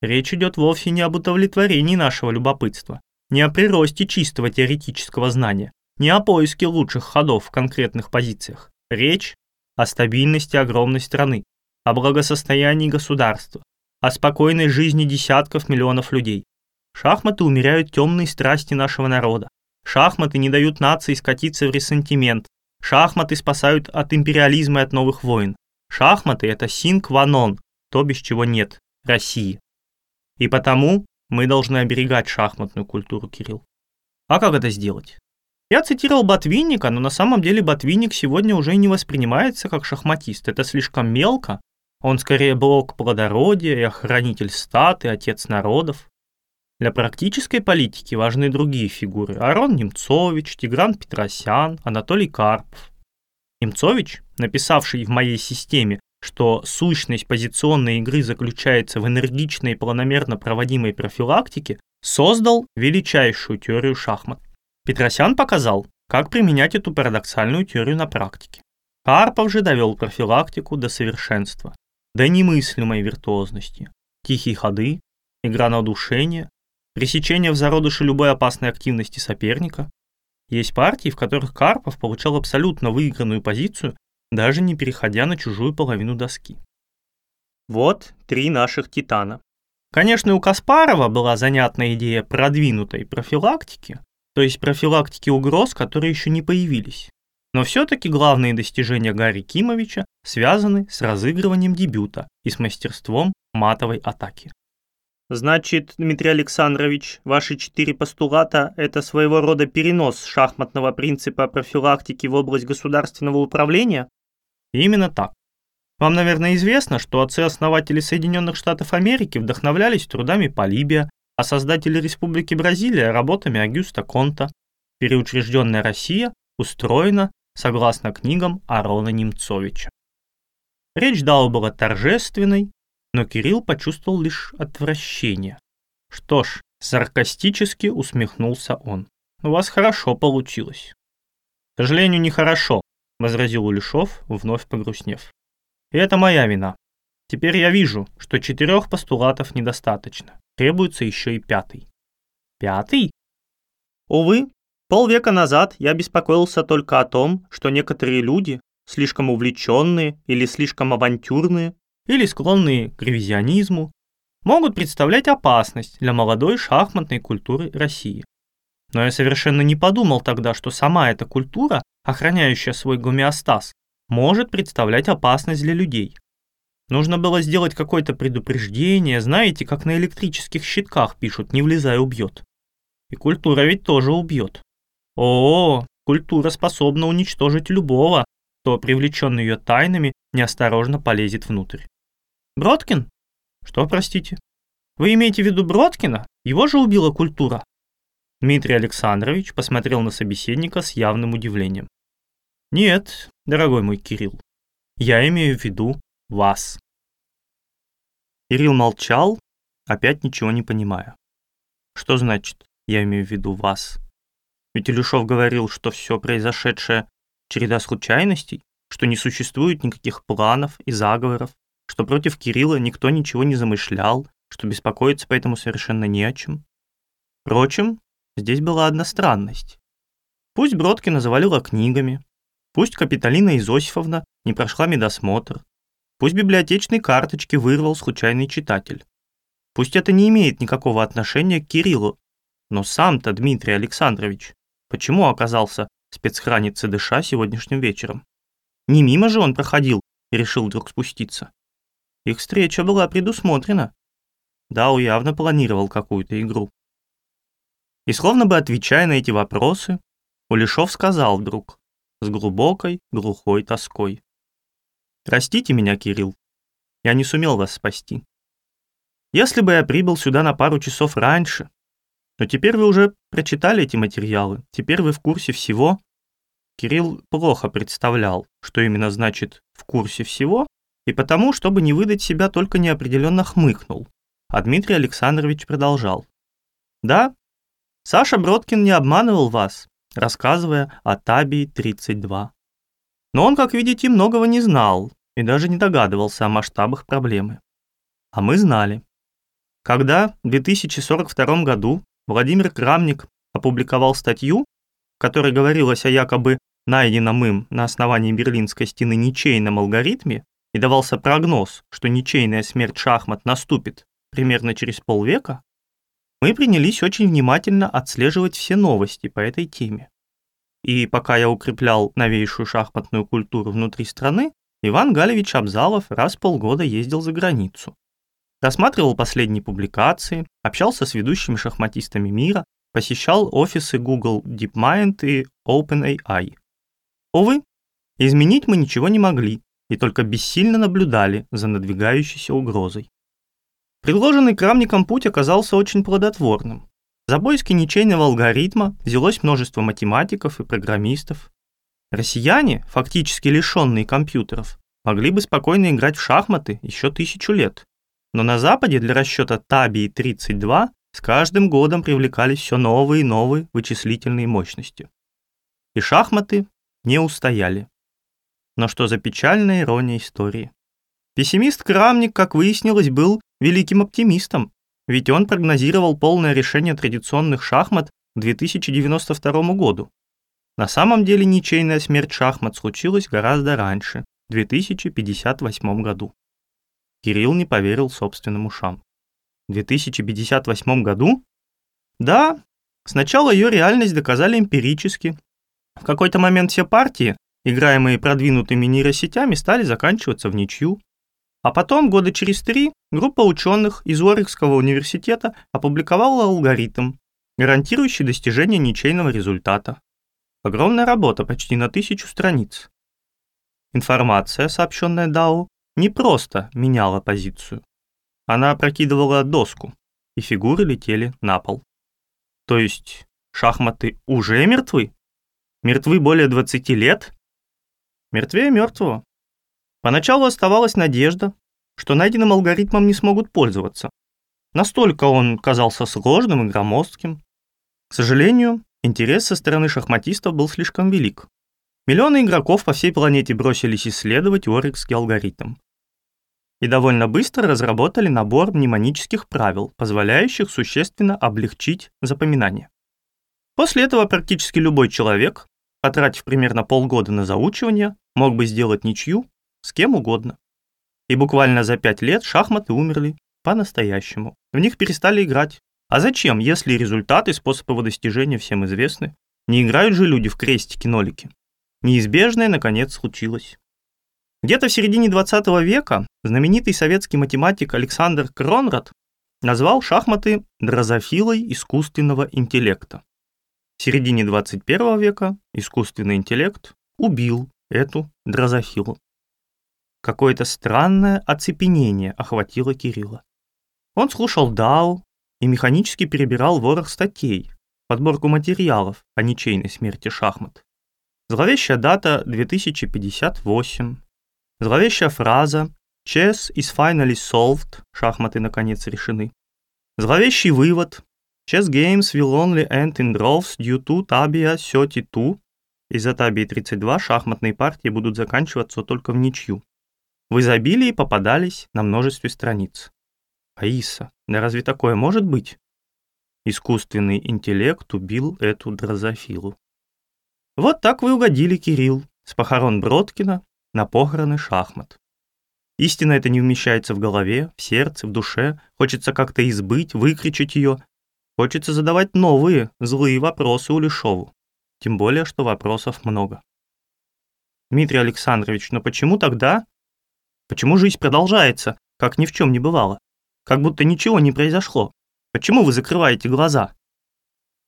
Речь идет вовсе не об удовлетворении нашего любопытства, не о приросте чистого теоретического знания, не о поиске лучших ходов в конкретных позициях. Речь о стабильности огромной страны, о благосостоянии государства, о спокойной жизни десятков миллионов людей. Шахматы умеряют темные страсти нашего народа. Шахматы не дают нации скатиться в ресентимент. Шахматы спасают от империализма и от новых войн. Шахматы – это синкванон, то без чего нет, России. И потому мы должны оберегать шахматную культуру, Кирилл. А как это сделать? Я цитировал Ботвинника, но на самом деле Ботвинник сегодня уже не воспринимается как шахматист. Это слишком мелко. Он скорее блок плодородия и охранитель стат и отец народов. Для практической политики важны другие фигуры. Арон Немцович, Тигран Петросян, Анатолий Карпов. Немцович, написавший в моей системе, что сущность позиционной игры заключается в энергичной и планомерно проводимой профилактике, создал величайшую теорию шахмат. Петросян показал, как применять эту парадоксальную теорию на практике. Карпов же довел профилактику до совершенства, до немыслимой виртуозности. Тихие ходы, игра на удушение, пресечение в зародыше любой опасной активности соперника. Есть партии, в которых Карпов получал абсолютно выигранную позицию, даже не переходя на чужую половину доски. Вот три наших титана. Конечно, у Каспарова была занятная идея продвинутой профилактики, то есть профилактики угроз, которые еще не появились. Но все-таки главные достижения Гарри Кимовича связаны с разыгрыванием дебюта и с мастерством матовой атаки. Значит, Дмитрий Александрович, ваши четыре постулата – это своего рода перенос шахматного принципа профилактики в область государственного управления? Именно так. Вам, наверное, известно, что отцы-основатели Соединенных Штатов Америки вдохновлялись трудами Полибия, а создатели Республики Бразилия – работами Агюста Конта. Переучрежденная Россия устроена согласно книгам Арона Немцовича. Речь дала была торжественной, но Кирилл почувствовал лишь отвращение. Что ж, саркастически усмехнулся он. У вас хорошо получилось. К сожалению, нехорошо, возразил Улешов, вновь погрустнев. И это моя вина. Теперь я вижу, что четырех постулатов недостаточно. Требуется еще и пятый. Пятый? Увы, полвека назад я беспокоился только о том, что некоторые люди, слишком увлеченные или слишком авантюрные, или склонные к ревизионизму, могут представлять опасность для молодой шахматной культуры России. Но я совершенно не подумал тогда, что сама эта культура, охраняющая свой гомеостаз, может представлять опасность для людей. Нужно было сделать какое-то предупреждение, знаете, как на электрических щитках пишут «не влезай, убьет». И культура ведь тоже убьет. О, культура способна уничтожить любого, кто, привлеченный ее тайнами, неосторожно полезет внутрь. Бродкин? Что, простите? Вы имеете в виду Бродкина? Его же убила культура. Дмитрий Александрович посмотрел на собеседника с явным удивлением. Нет, дорогой мой Кирилл, я имею в виду вас. Кирилл молчал, опять ничего не понимая. Что значит «я имею в виду вас»? Ведь Илюшов говорил, что все произошедшее — череда случайностей, что не существует никаких планов и заговоров, что против Кирилла никто ничего не замышлял, что беспокоиться поэтому совершенно не о чем. Впрочем, здесь была одна странность. Пусть Бродкина завалила книгами, пусть Капиталина Изосифовна не прошла медосмотр, пусть библиотечные карточки вырвал случайный читатель. Пусть это не имеет никакого отношения к Кириллу, но сам-то Дмитрий Александрович почему оказался в спецхране ЦДШ сегодняшним вечером? Не мимо же он проходил и решил вдруг спуститься. Их встреча была предусмотрена. Дау явно планировал какую-то игру. И словно бы отвечая на эти вопросы, Улешов сказал вдруг, с глубокой, глухой тоской. «Простите меня, Кирилл, я не сумел вас спасти. Если бы я прибыл сюда на пару часов раньше, но теперь вы уже прочитали эти материалы, теперь вы в курсе всего». Кирилл плохо представлял, что именно значит «в курсе всего», и потому, чтобы не выдать себя, только неопределенно хмыкнул. А Дмитрий Александрович продолжал. «Да, Саша Бродкин не обманывал вас, рассказывая о Табии-32. Но он, как видите, многого не знал и даже не догадывался о масштабах проблемы. А мы знали. Когда в 2042 году Владимир Крамник опубликовал статью, в которой говорилось о якобы найденном им на основании Берлинской стены ничейном алгоритме, и давался прогноз, что ничейная смерть шахмат наступит примерно через полвека, мы принялись очень внимательно отслеживать все новости по этой теме. и пока я укреплял новейшую шахматную культуру внутри страны, Иван Галевич Абзалов раз в полгода ездил за границу. Рассматривал последние публикации, общался с ведущими шахматистами мира, посещал офисы Google DeepMind и OpenAI. Увы, изменить мы ничего не могли и только бессильно наблюдали за надвигающейся угрозой. Предложенный Крамником путь оказался очень плодотворным. За поиски ничейного алгоритма взялось множество математиков и программистов. Россияне, фактически лишенные компьютеров, могли бы спокойно играть в шахматы еще тысячу лет. Но на Западе для расчета Табии-32 с каждым годом привлекались все новые и новые вычислительные мощности. И шахматы не устояли. Но что за печальная ирония истории. Пессимист Крамник, как выяснилось, был великим оптимистом, ведь он прогнозировал полное решение традиционных шахмат к 2092 году. На самом деле ничейная смерть шахмат случилась гораздо раньше, в 2058 году. Кирилл не поверил собственным ушам. В 2058 году? Да, сначала ее реальность доказали эмпирически. В какой-то момент все партии, играемые продвинутыми нейросетями, стали заканчиваться в ничью. А потом, года через три, группа ученых из Уорикского университета опубликовала алгоритм, гарантирующий достижение ничейного результата. Огромная работа, почти на тысячу страниц. Информация, сообщенная Дау, не просто меняла позицию. Она опрокидывала доску, и фигуры летели на пол. То есть шахматы уже мертвы? Мертвы более 20 лет? Мертвее мертвого. Поначалу оставалась надежда, что найденным алгоритмом не смогут пользоваться. Настолько он казался сложным и громоздким. К сожалению, интерес со стороны шахматистов был слишком велик. Миллионы игроков по всей планете бросились исследовать Уорикский алгоритм. И довольно быстро разработали набор мнемонических правил, позволяющих существенно облегчить запоминание. После этого практически любой человек, потратив примерно полгода на заучивание, мог бы сделать ничью с кем угодно. И буквально за пять лет шахматы умерли по-настоящему. В них перестали играть. А зачем, если результаты и способы его достижения всем известны? Не играют же люди в крестики-нолики. Неизбежное, наконец, случилось. Где-то в середине 20 века знаменитый советский математик Александр Кронрад назвал шахматы дрозофилой искусственного интеллекта. В середине 21 века искусственный интеллект убил эту дрозофилу. Какое-то странное оцепенение охватило Кирилла. Он слушал Дау и механически перебирал ворох статей, подборку материалов о ничейной смерти шахмат. Зловещая дата 2058, зловещая фраза «Chess is finally solved» — шахматы наконец решены. Зловещий вывод «Chess games will only end in draws due to Tabia 32» Из-за Табии 32 шахматные партии будут заканчиваться только в ничью в изобилии попадались на множестве страниц. Аиса, да разве такое может быть? Искусственный интеллект убил эту дрозофилу. Вот так вы угодили, Кирилл, с похорон Бродкина на похороны шахмат. Истина это не вмещается в голове, в сердце, в душе, хочется как-то избыть, выкричить ее. Хочется задавать новые, злые вопросы Улешову. Тем более, что вопросов много. Дмитрий Александрович, но почему тогда Почему жизнь продолжается, как ни в чем не бывало? Как будто ничего не произошло. Почему вы закрываете глаза?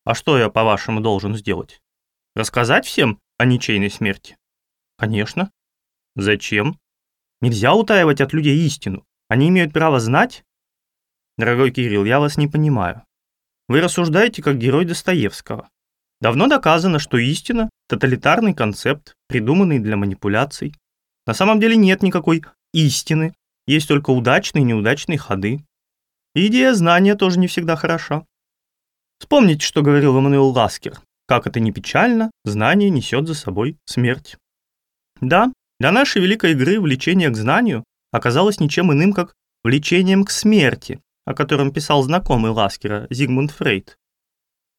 А что я, по-вашему, должен сделать? Рассказать всем о ничейной смерти? Конечно. Зачем? Нельзя утаивать от людей истину. Они имеют право знать? Дорогой Кирилл, я вас не понимаю. Вы рассуждаете как герой Достоевского. Давно доказано, что истина – тоталитарный концепт, придуманный для манипуляций. На самом деле нет никакой истины, есть только удачные и неудачные ходы. И идея знания тоже не всегда хороша. Вспомните, что говорил Эммануил Ласкер. Как это ни печально, знание несет за собой смерть. Да, для нашей великой игры влечение к знанию оказалось ничем иным, как влечением к смерти, о котором писал знакомый Ласкера Зигмунд Фрейд.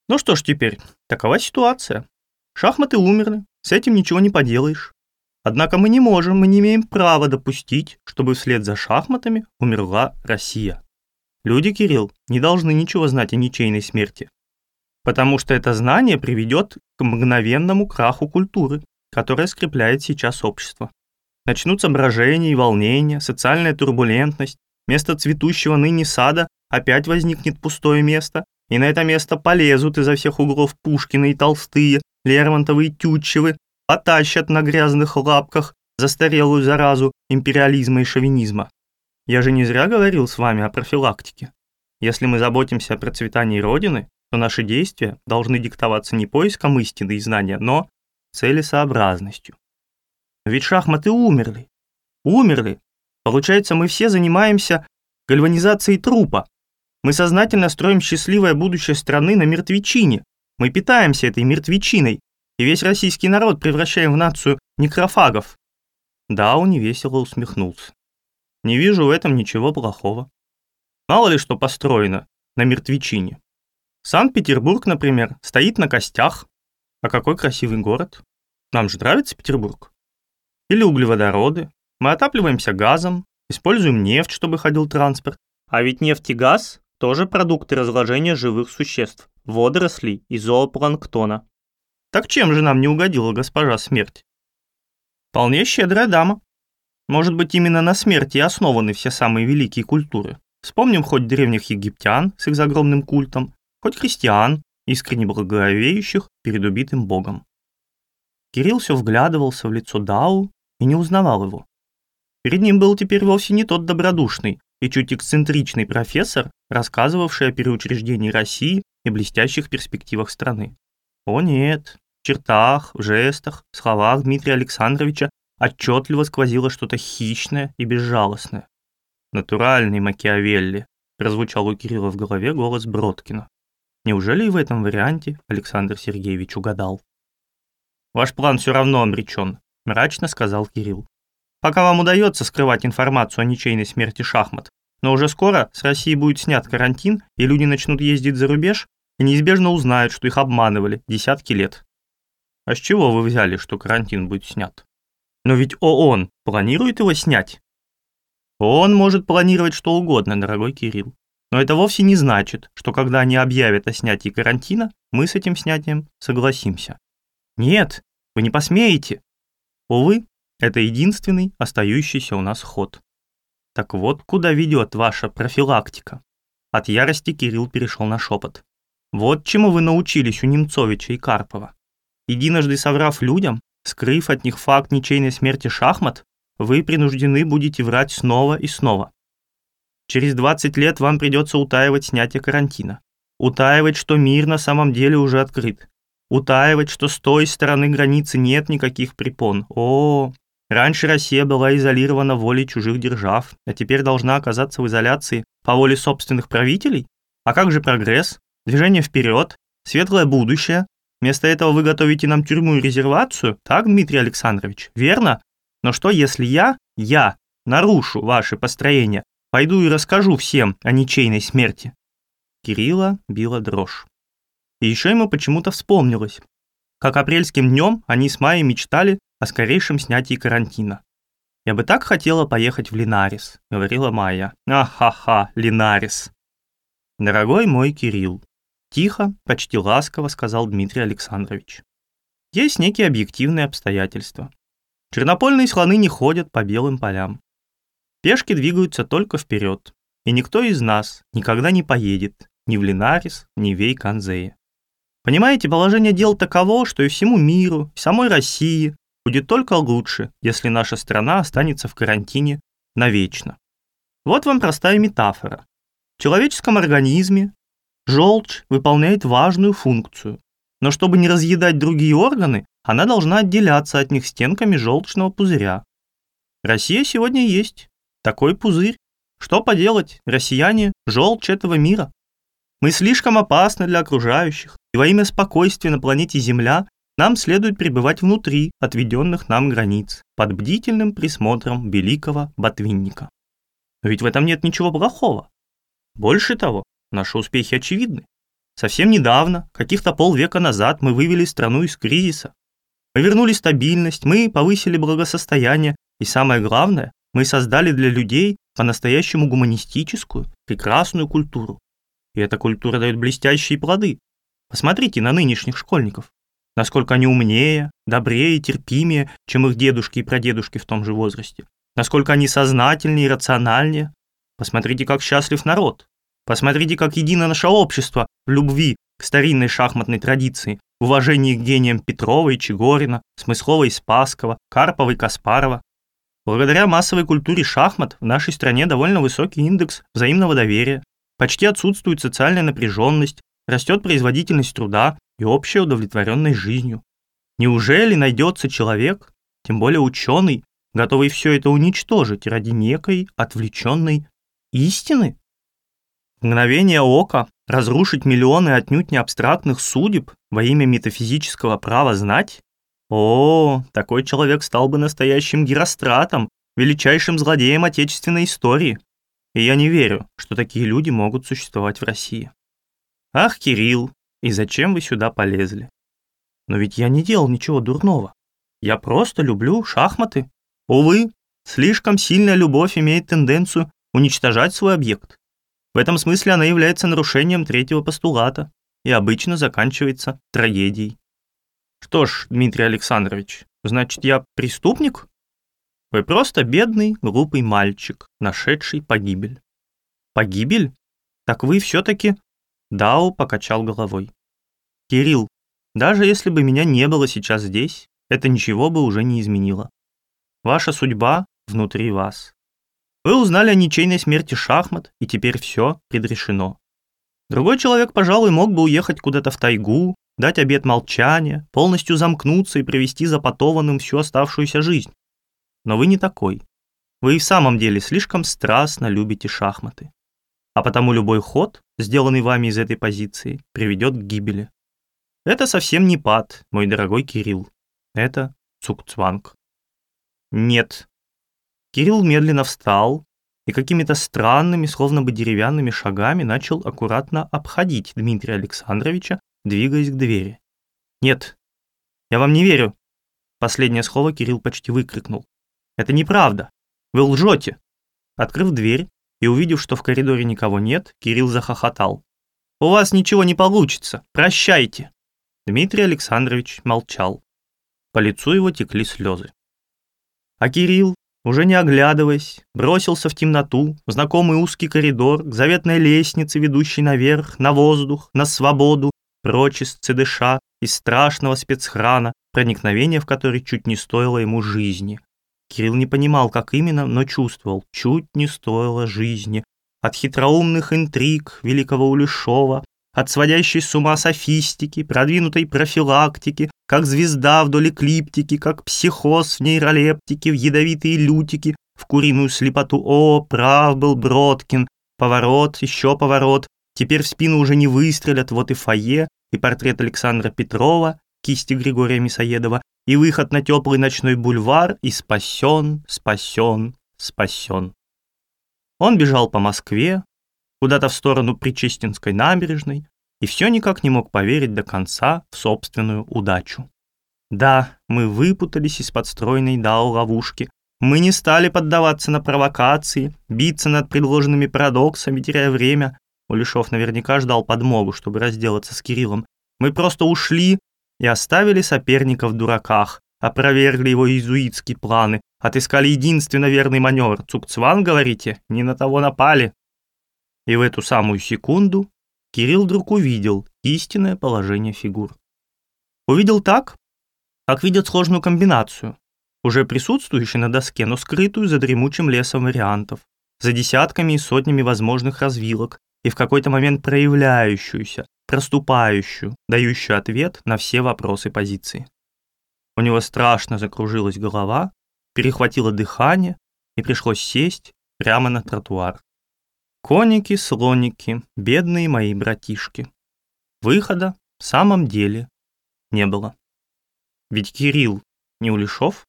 Ну что ж теперь, такова ситуация. Шахматы умерли, с этим ничего не поделаешь. Однако мы не можем, мы не имеем права допустить, чтобы вслед за шахматами умерла Россия. Люди, Кирилл, не должны ничего знать о ничейной смерти. Потому что это знание приведет к мгновенному краху культуры, которая скрепляет сейчас общество. Начнутся брожения и волнения, социальная турбулентность, вместо цветущего ныне сада опять возникнет пустое место, и на это место полезут изо всех углов Пушкины и Толстые, Лермонтовы и Тютчевы, потащат на грязных лапках застарелую заразу империализма и шовинизма. Я же не зря говорил с вами о профилактике. Если мы заботимся о процветании Родины, то наши действия должны диктоваться не поиском истины и знания, но целесообразностью. Ведь шахматы умерли. Умерли. Получается, мы все занимаемся гальванизацией трупа. Мы сознательно строим счастливое будущее страны на мертвечине. Мы питаемся этой мертвечиной, и весь российский народ превращаем в нацию некрофагов. Дау невесело усмехнулся. Не вижу в этом ничего плохого. Мало ли что построено на мертвечине. Санкт-Петербург, например, стоит на костях. А какой красивый город. Нам же нравится Петербург. Или углеводороды. Мы отапливаемся газом, используем нефть, чтобы ходил транспорт. А ведь нефть и газ – тоже продукты разложения живых существ, водорослей и зоопланктона. Так чем же нам не угодила госпожа смерть? Вполне щедрая дама. Может быть, именно на смерти и основаны все самые великие культуры. Вспомним хоть древних египтян с их загромным культом, хоть христиан, искренне благоговеющих перед убитым богом. Кирилл все вглядывался в лицо Дау и не узнавал его. Перед ним был теперь вовсе не тот добродушный и чуть эксцентричный профессор, рассказывавший о переучреждении России и блестящих перспективах страны. О нет, в чертах, в жестах, в словах Дмитрия Александровича отчетливо сквозило что-то хищное и безжалостное. «Натуральный Макиавелли», прозвучал у Кирилла в голове голос Бродкина. Неужели и в этом варианте Александр Сергеевич угадал? «Ваш план все равно обречен», – мрачно сказал Кирилл. «Пока вам удается скрывать информацию о ничейной смерти шахмат, но уже скоро с России будет снят карантин, и люди начнут ездить за рубеж и неизбежно узнают, что их обманывали десятки лет. А с чего вы взяли, что карантин будет снят? Но ведь ООН планирует его снять. ООН может планировать что угодно, дорогой Кирилл. Но это вовсе не значит, что когда они объявят о снятии карантина, мы с этим снятием согласимся. Нет, вы не посмеете. Увы, это единственный остающийся у нас ход. Так вот, куда ведет ваша профилактика. От ярости Кирилл перешел на шепот. Вот чему вы научились у Немцовича и Карпова. Единожды соврав людям, скрыв от них факт ничейной смерти шахмат, вы принуждены будете врать снова и снова. Через 20 лет вам придется утаивать снятие карантина. Утаивать, что мир на самом деле уже открыт. Утаивать, что с той стороны границы нет никаких препон. О, раньше Россия была изолирована волей чужих держав, а теперь должна оказаться в изоляции по воле собственных правителей? А как же прогресс? Движение вперед? Светлое будущее? Вместо этого вы готовите нам тюрьму и резервацию, так, Дмитрий Александрович, верно? Но что если я, я, нарушу ваши построения Пойду и расскажу всем о ничейной смерти». Кирилла била дрожь. И еще ему почему-то вспомнилось, как апрельским днем они с Майей мечтали о скорейшем снятии карантина. «Я бы так хотела поехать в Линарис», — говорила Майя. «Ахаха, Линарис». «Дорогой мой Кирилл», — тихо, почти ласково сказал Дмитрий Александрович. «Есть некие объективные обстоятельства. Чернопольные слоны не ходят по белым полям. Пешки двигаются только вперед, и никто из нас никогда не поедет ни в Линарис, ни в Вейканзее. Понимаете, положение дел таково, что и всему миру, и самой России будет только лучше, если наша страна останется в карантине навечно. Вот вам простая метафора. В человеческом организме желчь выполняет важную функцию, но чтобы не разъедать другие органы, она должна отделяться от них стенками желчного пузыря. Россия сегодня есть такой пузырь. Что поделать, россияне – желчь этого мира. Мы слишком опасны для окружающих, и во имя спокойствия на планете Земля нам следует пребывать внутри отведенных нам границ, под бдительным присмотром великого ботвинника. Ведь в этом нет ничего плохого. Больше того, наши успехи очевидны. Совсем недавно, каких-то полвека назад, мы вывели страну из кризиса. Мы вернули стабильность, мы повысили благосостояние, и самое главное, мы создали для людей по-настоящему гуманистическую, прекрасную культуру. И эта культура дает блестящие плоды. Посмотрите на нынешних школьников. Насколько они умнее, добрее, терпимее, чем их дедушки и прадедушки в том же возрасте. Насколько они сознательнее и рациональнее. Посмотрите, как счастлив народ. Посмотрите, как едино наше общество в любви к старинной шахматной традиции, в уважении к гениям Петрова и Чегорина, Смыслова и Спаскова, Карпова и Каспарова. Благодаря массовой культуре шахмат в нашей стране довольно высокий индекс взаимного доверия, почти отсутствует социальная напряженность, растет производительность труда и общая удовлетворенность жизнью. Неужели найдется человек, тем более ученый, готовый все это уничтожить ради некой отвлеченной истины? мгновение ока разрушить миллионы отнюдь не абстрактных судеб во имя метафизического права знать? О, такой человек стал бы настоящим Геростратом, величайшим злодеем отечественной истории. И я не верю, что такие люди могут существовать в России. Ах, Кирилл, и зачем вы сюда полезли? Но ведь я не делал ничего дурного. Я просто люблю шахматы. Увы, слишком сильная любовь имеет тенденцию уничтожать свой объект. В этом смысле она является нарушением третьего постулата и обычно заканчивается трагедией. Что ж, Дмитрий Александрович, значит, я преступник? Вы просто бедный, глупый мальчик, нашедший погибель. Погибель? Так вы все-таки... Дау покачал головой. Кирилл, даже если бы меня не было сейчас здесь, это ничего бы уже не изменило. Ваша судьба внутри вас. Вы узнали о ничейной смерти шахмат, и теперь все предрешено. Другой человек, пожалуй, мог бы уехать куда-то в тайгу, дать обет молчания, полностью замкнуться и провести запотованным всю оставшуюся жизнь. Но вы не такой. Вы и в самом деле слишком страстно любите шахматы. А потому любой ход, сделанный вами из этой позиции, приведет к гибели. Это совсем не пад, мой дорогой Кирилл. Это цукцванг. Нет. Кирилл медленно встал и какими-то странными, словно бы деревянными шагами начал аккуратно обходить Дмитрия Александровича, двигаясь к двери. «Нет, я вам не верю!» Последнее слово Кирилл почти выкрикнул. «Это неправда! Вы лжете!» Открыв дверь и увидев, что в коридоре никого нет, Кирилл захохотал. «У вас ничего не получится! Прощайте!» Дмитрий Александрович молчал. По лицу его текли слезы. А Кирилл, уже не оглядываясь, бросился в темноту, в знакомый узкий коридор, к заветной лестнице, ведущей наверх, на воздух, на свободу, прочь из ЦДШ, из страшного спецхрана, проникновение в который чуть не стоило ему жизни. Кирилл не понимал, как именно, но чувствовал, чуть не стоило жизни. От хитроумных интриг великого Улешова, от сводящей с ума софистики, продвинутой профилактики, как звезда вдоль эклиптики, как психоз в нейролептике, в ядовитые лютики, в куриную слепоту. О, прав был Броткин. Поворот, еще поворот, Теперь в спину уже не выстрелят, вот и фойе, и портрет Александра Петрова, кисти Григория Мисоедова, и выход на теплый ночной бульвар, и спасен, спасен, спасен. Он бежал по Москве, куда-то в сторону Причестинской набережной, и все никак не мог поверить до конца в собственную удачу. Да, мы выпутались из подстроенной дау ловушки, мы не стали поддаваться на провокации, биться над предложенными парадоксами, теряя время, Улешов наверняка ждал подмогу, чтобы разделаться с Кириллом. Мы просто ушли и оставили соперника в дураках, опровергли его иезуитские планы, отыскали единственно верный маневр. Цукцван, говорите, не на того напали. И в эту самую секунду Кирилл вдруг увидел истинное положение фигур. Увидел так, как видят сложную комбинацию, уже присутствующую на доске, но скрытую за дремучим лесом вариантов, за десятками и сотнями возможных развилок, и в какой-то момент проявляющуюся, проступающую, дающую ответ на все вопросы позиции. У него страшно закружилась голова, перехватило дыхание и пришлось сесть прямо на тротуар. Коники, слоники, бедные мои братишки. Выхода в самом деле не было. Ведь Кирилл не Улешов.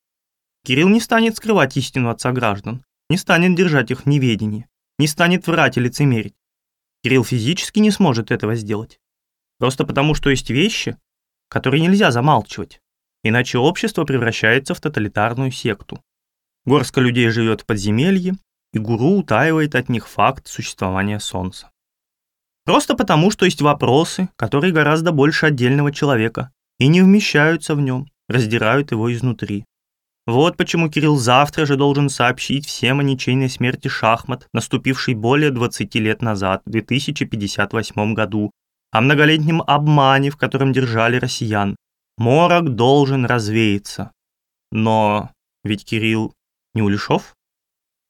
Кирилл не станет скрывать истину от сограждан, не станет держать их в неведении, не станет врать и лицемерить. Кирилл физически не сможет этого сделать. Просто потому, что есть вещи, которые нельзя замалчивать, иначе общество превращается в тоталитарную секту. Горстка людей живет в подземелье, и гуру утаивает от них факт существования Солнца. Просто потому, что есть вопросы, которые гораздо больше отдельного человека и не вмещаются в нем, раздирают его изнутри. Вот почему Кирилл завтра же должен сообщить всем о ничейной смерти шахмат, наступившей более 20 лет назад, в 2058 году, о многолетнем обмане, в котором держали россиян. Морок должен развеяться. Но ведь Кирилл не Улешов?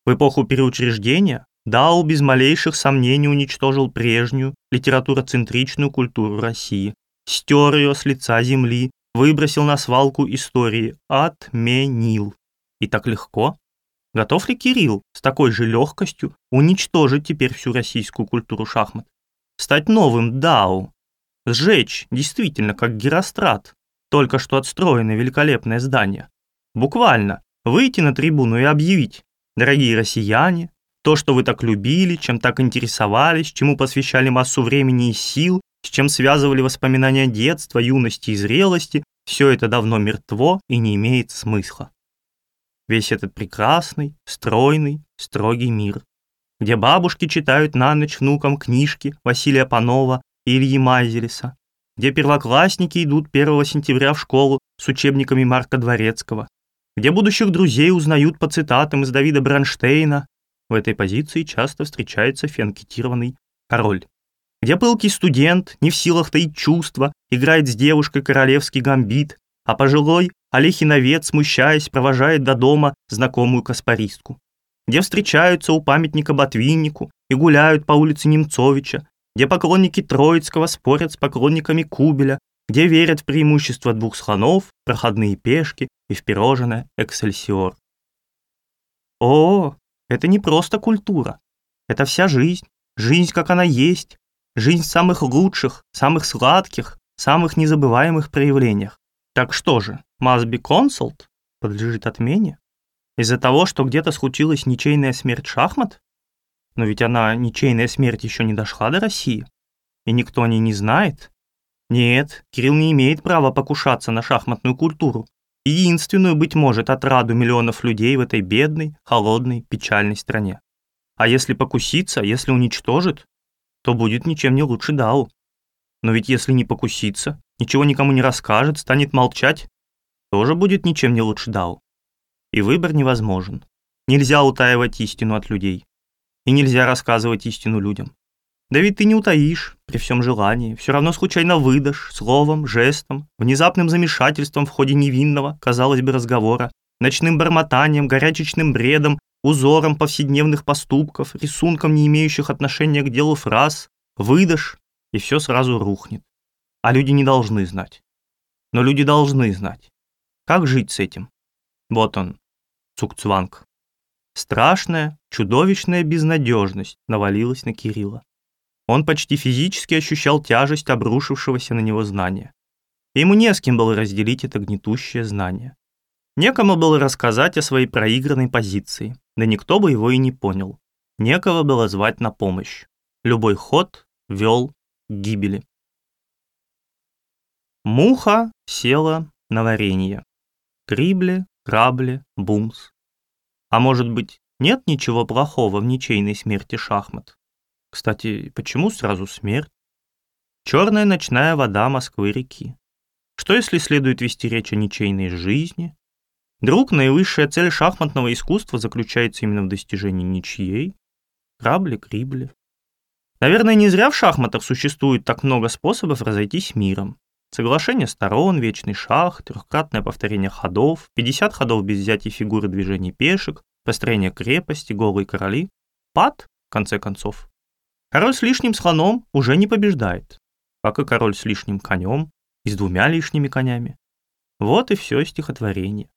В эпоху переучреждения Дау без малейших сомнений уничтожил прежнюю литературоцентричную культуру России, стер ее с лица земли, выбросил на свалку истории, отменил. И так легко? Готов ли Кирилл с такой же легкостью уничтожить теперь всю российскую культуру шахмат? Стать новым Дау? Сжечь, действительно, как Герострат, только что отстроенное великолепное здание? Буквально выйти на трибуну и объявить, дорогие россияне, то, что вы так любили, чем так интересовались, чему посвящали массу времени и сил, с чем связывали воспоминания детства, юности и зрелости, все это давно мертво и не имеет смысла. Весь этот прекрасный, стройный, строгий мир, где бабушки читают на ночь внукам книжки Василия Панова и Ильи Майзелеса, где первоклассники идут 1 сентября в школу с учебниками Марка Дворецкого, где будущих друзей узнают по цитатам из Давида Бронштейна. В этой позиции часто встречается фианкетированный король где пылкий студент, не в силах таить чувства, играет с девушкой королевский гамбит, а пожилой Олехиновец, смущаясь, провожает до дома знакомую каспаристку, где встречаются у памятника Ботвиннику и гуляют по улице Немцовича, где поклонники Троицкого спорят с поклонниками Кубеля, где верят в преимущество двух слонов, проходные пешки и в пирожное «Эксельсиор». О, это не просто культура. Это вся жизнь. Жизнь, как она есть, Жизнь самых лучших, самых сладких, самых незабываемых проявлениях. Так что же, must be consult подлежит отмене? Из-за того, что где-то случилась ничейная смерть шахмат? Но ведь она, ничейная смерть, еще не дошла до России. И никто о ней не знает. Нет, Кирилл не имеет права покушаться на шахматную культуру. Единственную, быть может, отраду миллионов людей в этой бедной, холодной, печальной стране. А если покуситься, если уничтожит, то будет ничем не лучше Дау. Но ведь если не покуситься, ничего никому не расскажет, станет молчать, тоже будет ничем не лучше Дау. И выбор невозможен. Нельзя утаивать истину от людей. И нельзя рассказывать истину людям. Да ведь ты не утаишь, при всем желании, все равно случайно выдашь, словом, жестом, внезапным замешательством в ходе невинного, казалось бы, разговора, ночным бормотанием, горячечным бредом, узором повседневных поступков, рисунком, не имеющих отношения к делу фраз, выдашь, и все сразу рухнет. А люди не должны знать. Но люди должны знать. Как жить с этим? Вот он, Цукцванг. Страшная, чудовищная безнадежность навалилась на Кирилла. Он почти физически ощущал тяжесть обрушившегося на него знания. ему не с кем было разделить это гнетущее знание. Некому было рассказать о своей проигранной позиции, да никто бы его и не понял. Некого было звать на помощь. Любой ход вел к гибели. Муха села на варенье. Крибле, крабле, бумс. А может быть, нет ничего плохого в ничейной смерти шахмат? Кстати, почему сразу смерть? Черная ночная вода Москвы-реки. Что если следует вести речь о ничейной жизни, Друг, наивысшая цель шахматного искусства заключается именно в достижении ничьей. Крабли-крибли. Наверное, не зря в шахматах существует так много способов разойтись миром. Соглашение сторон, вечный шах, трехкратное повторение ходов, 50 ходов без взятия фигуры движений пешек, построение крепости, голые короли. Пад, в конце концов. Король с лишним слоном уже не побеждает, как и король с лишним конем и с двумя лишними конями. Вот и все стихотворение.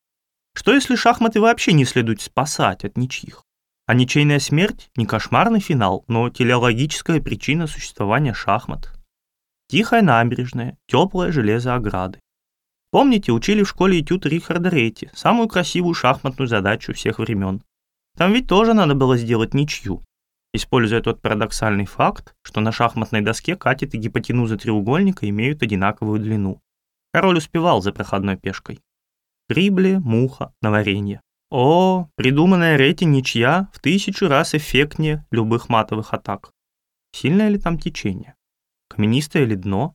Что если шахматы вообще не следует спасать от ничьих? А ничейная смерть не кошмарный финал, но телеологическая причина существования шахмат. Тихая набережная, теплое железо ограды. Помните, учили в школе этюд Рихарда Рейти, самую красивую шахматную задачу всех времен. Там ведь тоже надо было сделать ничью, используя тот парадоксальный факт, что на шахматной доске катеты гипотенузы треугольника имеют одинаковую длину. Король успевал за проходной пешкой. Прибли, муха, на варенье. О, придуманная Рети ничья в тысячу раз эффектнее любых матовых атак. сильное ли там течение? Каменистое ли дно?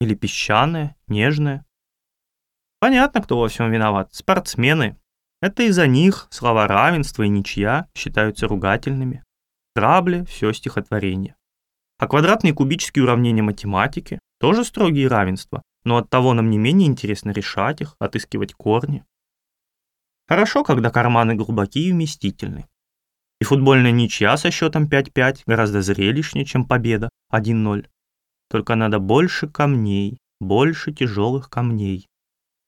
Или песчаное, нежное? Понятно, кто во всем виноват. Спортсмены. Это из-за них слова равенства и ничья считаются ругательными. Грабли – все стихотворение. А квадратные и кубические уравнения математики – тоже строгие равенства, но от того нам не менее интересно решать их, отыскивать корни. Хорошо, когда карманы глубокие и вместительны. И футбольная ничья со счетом 5-5 гораздо зрелищнее, чем победа 1-0. Только надо больше камней, больше тяжелых камней.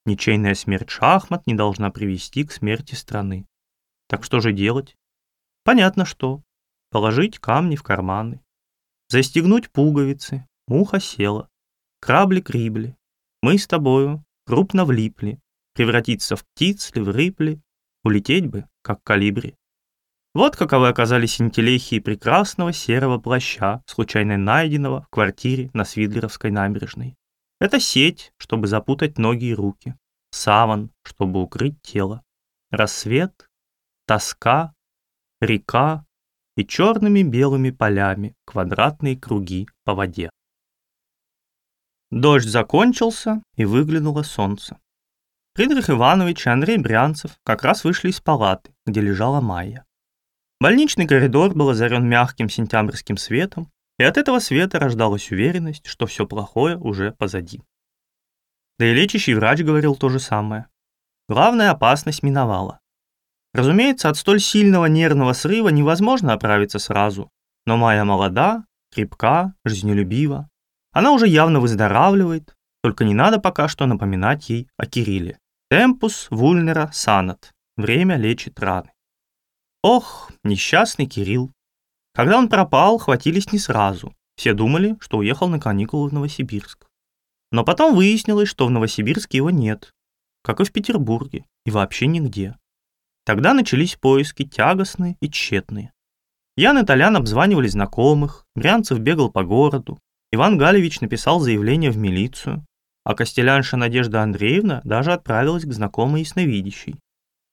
Ничейная смерть шахмат не должна привести к смерти страны. Так что же делать? Понятно что. Положить камни в карманы. Застегнуть пуговицы. Муха села. Крабли-крибли. Мы с тобою крупно влипли. Превратиться в птиц ли в рыб ли. Улететь бы, как калибри. Вот каковы оказались интеллехии прекрасного серого плаща, случайно найденного в квартире на Свидлеровской набережной. Это сеть, чтобы запутать ноги и руки. Саван, чтобы укрыть тело. Рассвет, тоска, река и черными белыми полями квадратные круги по воде. Дождь закончился, и выглянуло солнце. Фридрих Иванович и Андрей Брянцев как раз вышли из палаты, где лежала Майя. Больничный коридор был озарен мягким сентябрьским светом, и от этого света рождалась уверенность, что все плохое уже позади. Да и лечащий врач говорил то же самое. Главная опасность миновала. Разумеется, от столь сильного нервного срыва невозможно оправиться сразу, но Майя молода, крепка, жизнелюбива. Она уже явно выздоравливает, только не надо пока что напоминать ей о Кирилле. Темпус вульнера санат. Время лечит раны. Ох, несчастный Кирилл. Когда он пропал, хватились не сразу. Все думали, что уехал на каникулы в Новосибирск. Но потом выяснилось, что в Новосибирске его нет, как и в Петербурге, и вообще нигде. Тогда начались поиски тягостные и тщетные. Ян и Толян обзванивали знакомых, Брянцев бегал по городу, Иван Галевич написал заявление в милицию, а Костелянша Надежда Андреевна даже отправилась к знакомой ясновидящей.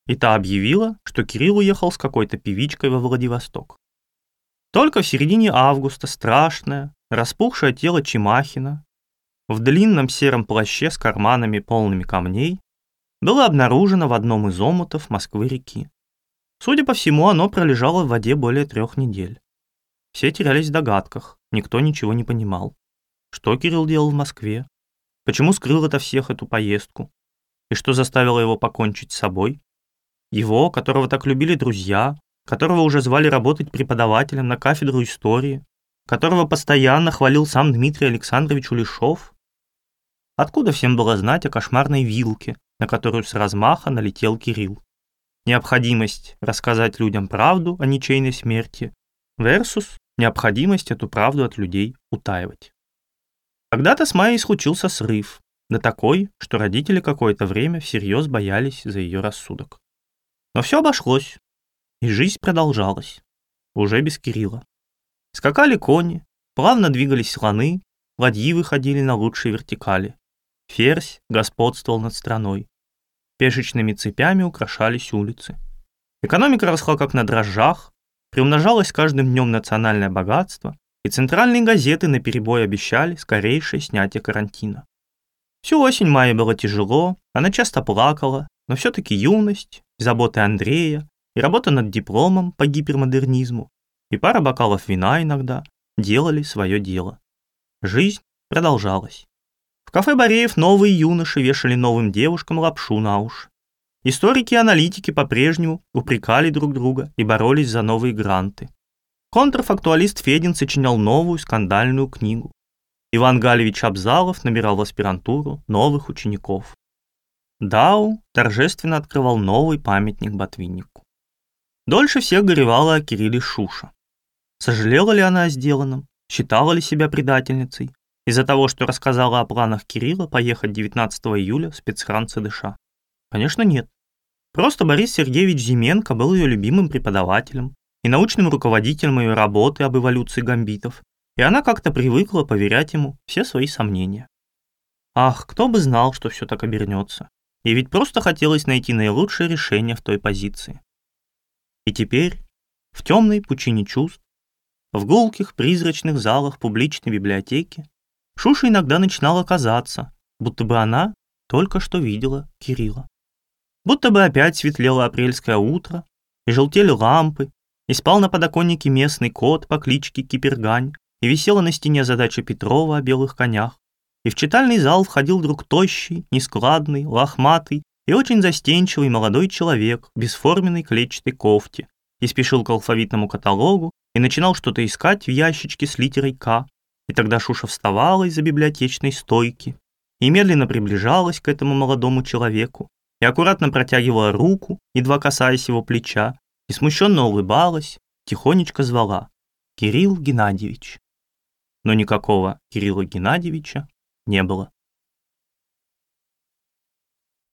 И та объявила, что Кирилл уехал с какой-то певичкой во Владивосток. Только в середине августа страшное, распухшее тело Чимахина в длинном сером плаще с карманами полными камней было обнаружено в одном из омутов Москвы-реки. Судя по всему, оно пролежало в воде более трех недель. Все терялись в догадках, никто ничего не понимал. Что Кирилл делал в Москве? Почему скрыл от всех эту поездку? И что заставило его покончить с собой? Его, которого так любили друзья, которого уже звали работать преподавателем на кафедру истории, которого постоянно хвалил сам Дмитрий Александрович Улешов? Откуда всем было знать о кошмарной вилке, на которую с размаха налетел Кирилл? Необходимость рассказать людям правду о ничейной смерти versus необходимость эту правду от людей утаивать. Когда-то с Майей случился срыв, да такой, что родители какое-то время всерьез боялись за ее рассудок. Но все обошлось, и жизнь продолжалась, уже без Кирилла. Скакали кони, плавно двигались слоны, ладьи выходили на лучшие вертикали. Ферзь господствовал над страной. Пешечными цепями украшались улицы. Экономика росла как на дрожжах, приумножалось каждым днем национальное богатство, и центральные газеты наперебой обещали скорейшее снятие карантина. Всю осень Майе было тяжело, она часто плакала, но все-таки юность, заботы Андрея и работа над дипломом по гипермодернизму и пара бокалов вина иногда делали свое дело. Жизнь продолжалась. В кафе Бореев новые юноши вешали новым девушкам лапшу на уши. Историки и аналитики по-прежнему упрекали друг друга и боролись за новые гранты. Контрфактуалист Федин сочинял новую скандальную книгу. Иван Галевич Абзалов набирал в аспирантуру новых учеников. Дау торжественно открывал новый памятник Ботвиннику. Дольше всех горевала о Кирилле Шуша. Сожалела ли она о сделанном? Считала ли себя предательницей? Из-за того, что рассказала о планах Кирилла поехать 19 июля в спецхран ЦДШ? Конечно, нет. Просто Борис Сергеевич Зименко был ее любимым преподавателем и научным руководителем ее работы об эволюции гамбитов, и она как-то привыкла поверять ему все свои сомнения. Ах, кто бы знал, что все так обернется. И ведь просто хотелось найти наилучшее решение в той позиции. И теперь, в темной пучине чувств, в гулких призрачных залах публичной библиотеки Шуша иногда начинала казаться, будто бы она только что видела Кирилла. Будто бы опять светлело апрельское утро, и желтели лампы, и спал на подоконнике местный кот по кличке Кипергань, и висела на стене задача Петрова о белых конях. И в читальный зал входил вдруг тощий, нескладный, лохматый и очень застенчивый молодой человек в бесформенной клетчатой кофте и спешил к алфавитному каталогу и начинал что-то искать в ящичке с литерой «К». И тогда Шуша вставала из-за библиотечной стойки и медленно приближалась к этому молодому человеку и аккуратно протягивала руку, едва касаясь его плеча, и смущенно улыбалась, тихонечко звала «Кирилл Геннадьевич». Но никакого Кирилла Геннадьевича не было.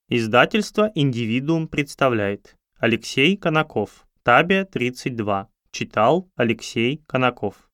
Издательство «Индивидуум» представляет Алексей Конаков, Табия 32. Читал Алексей Конаков.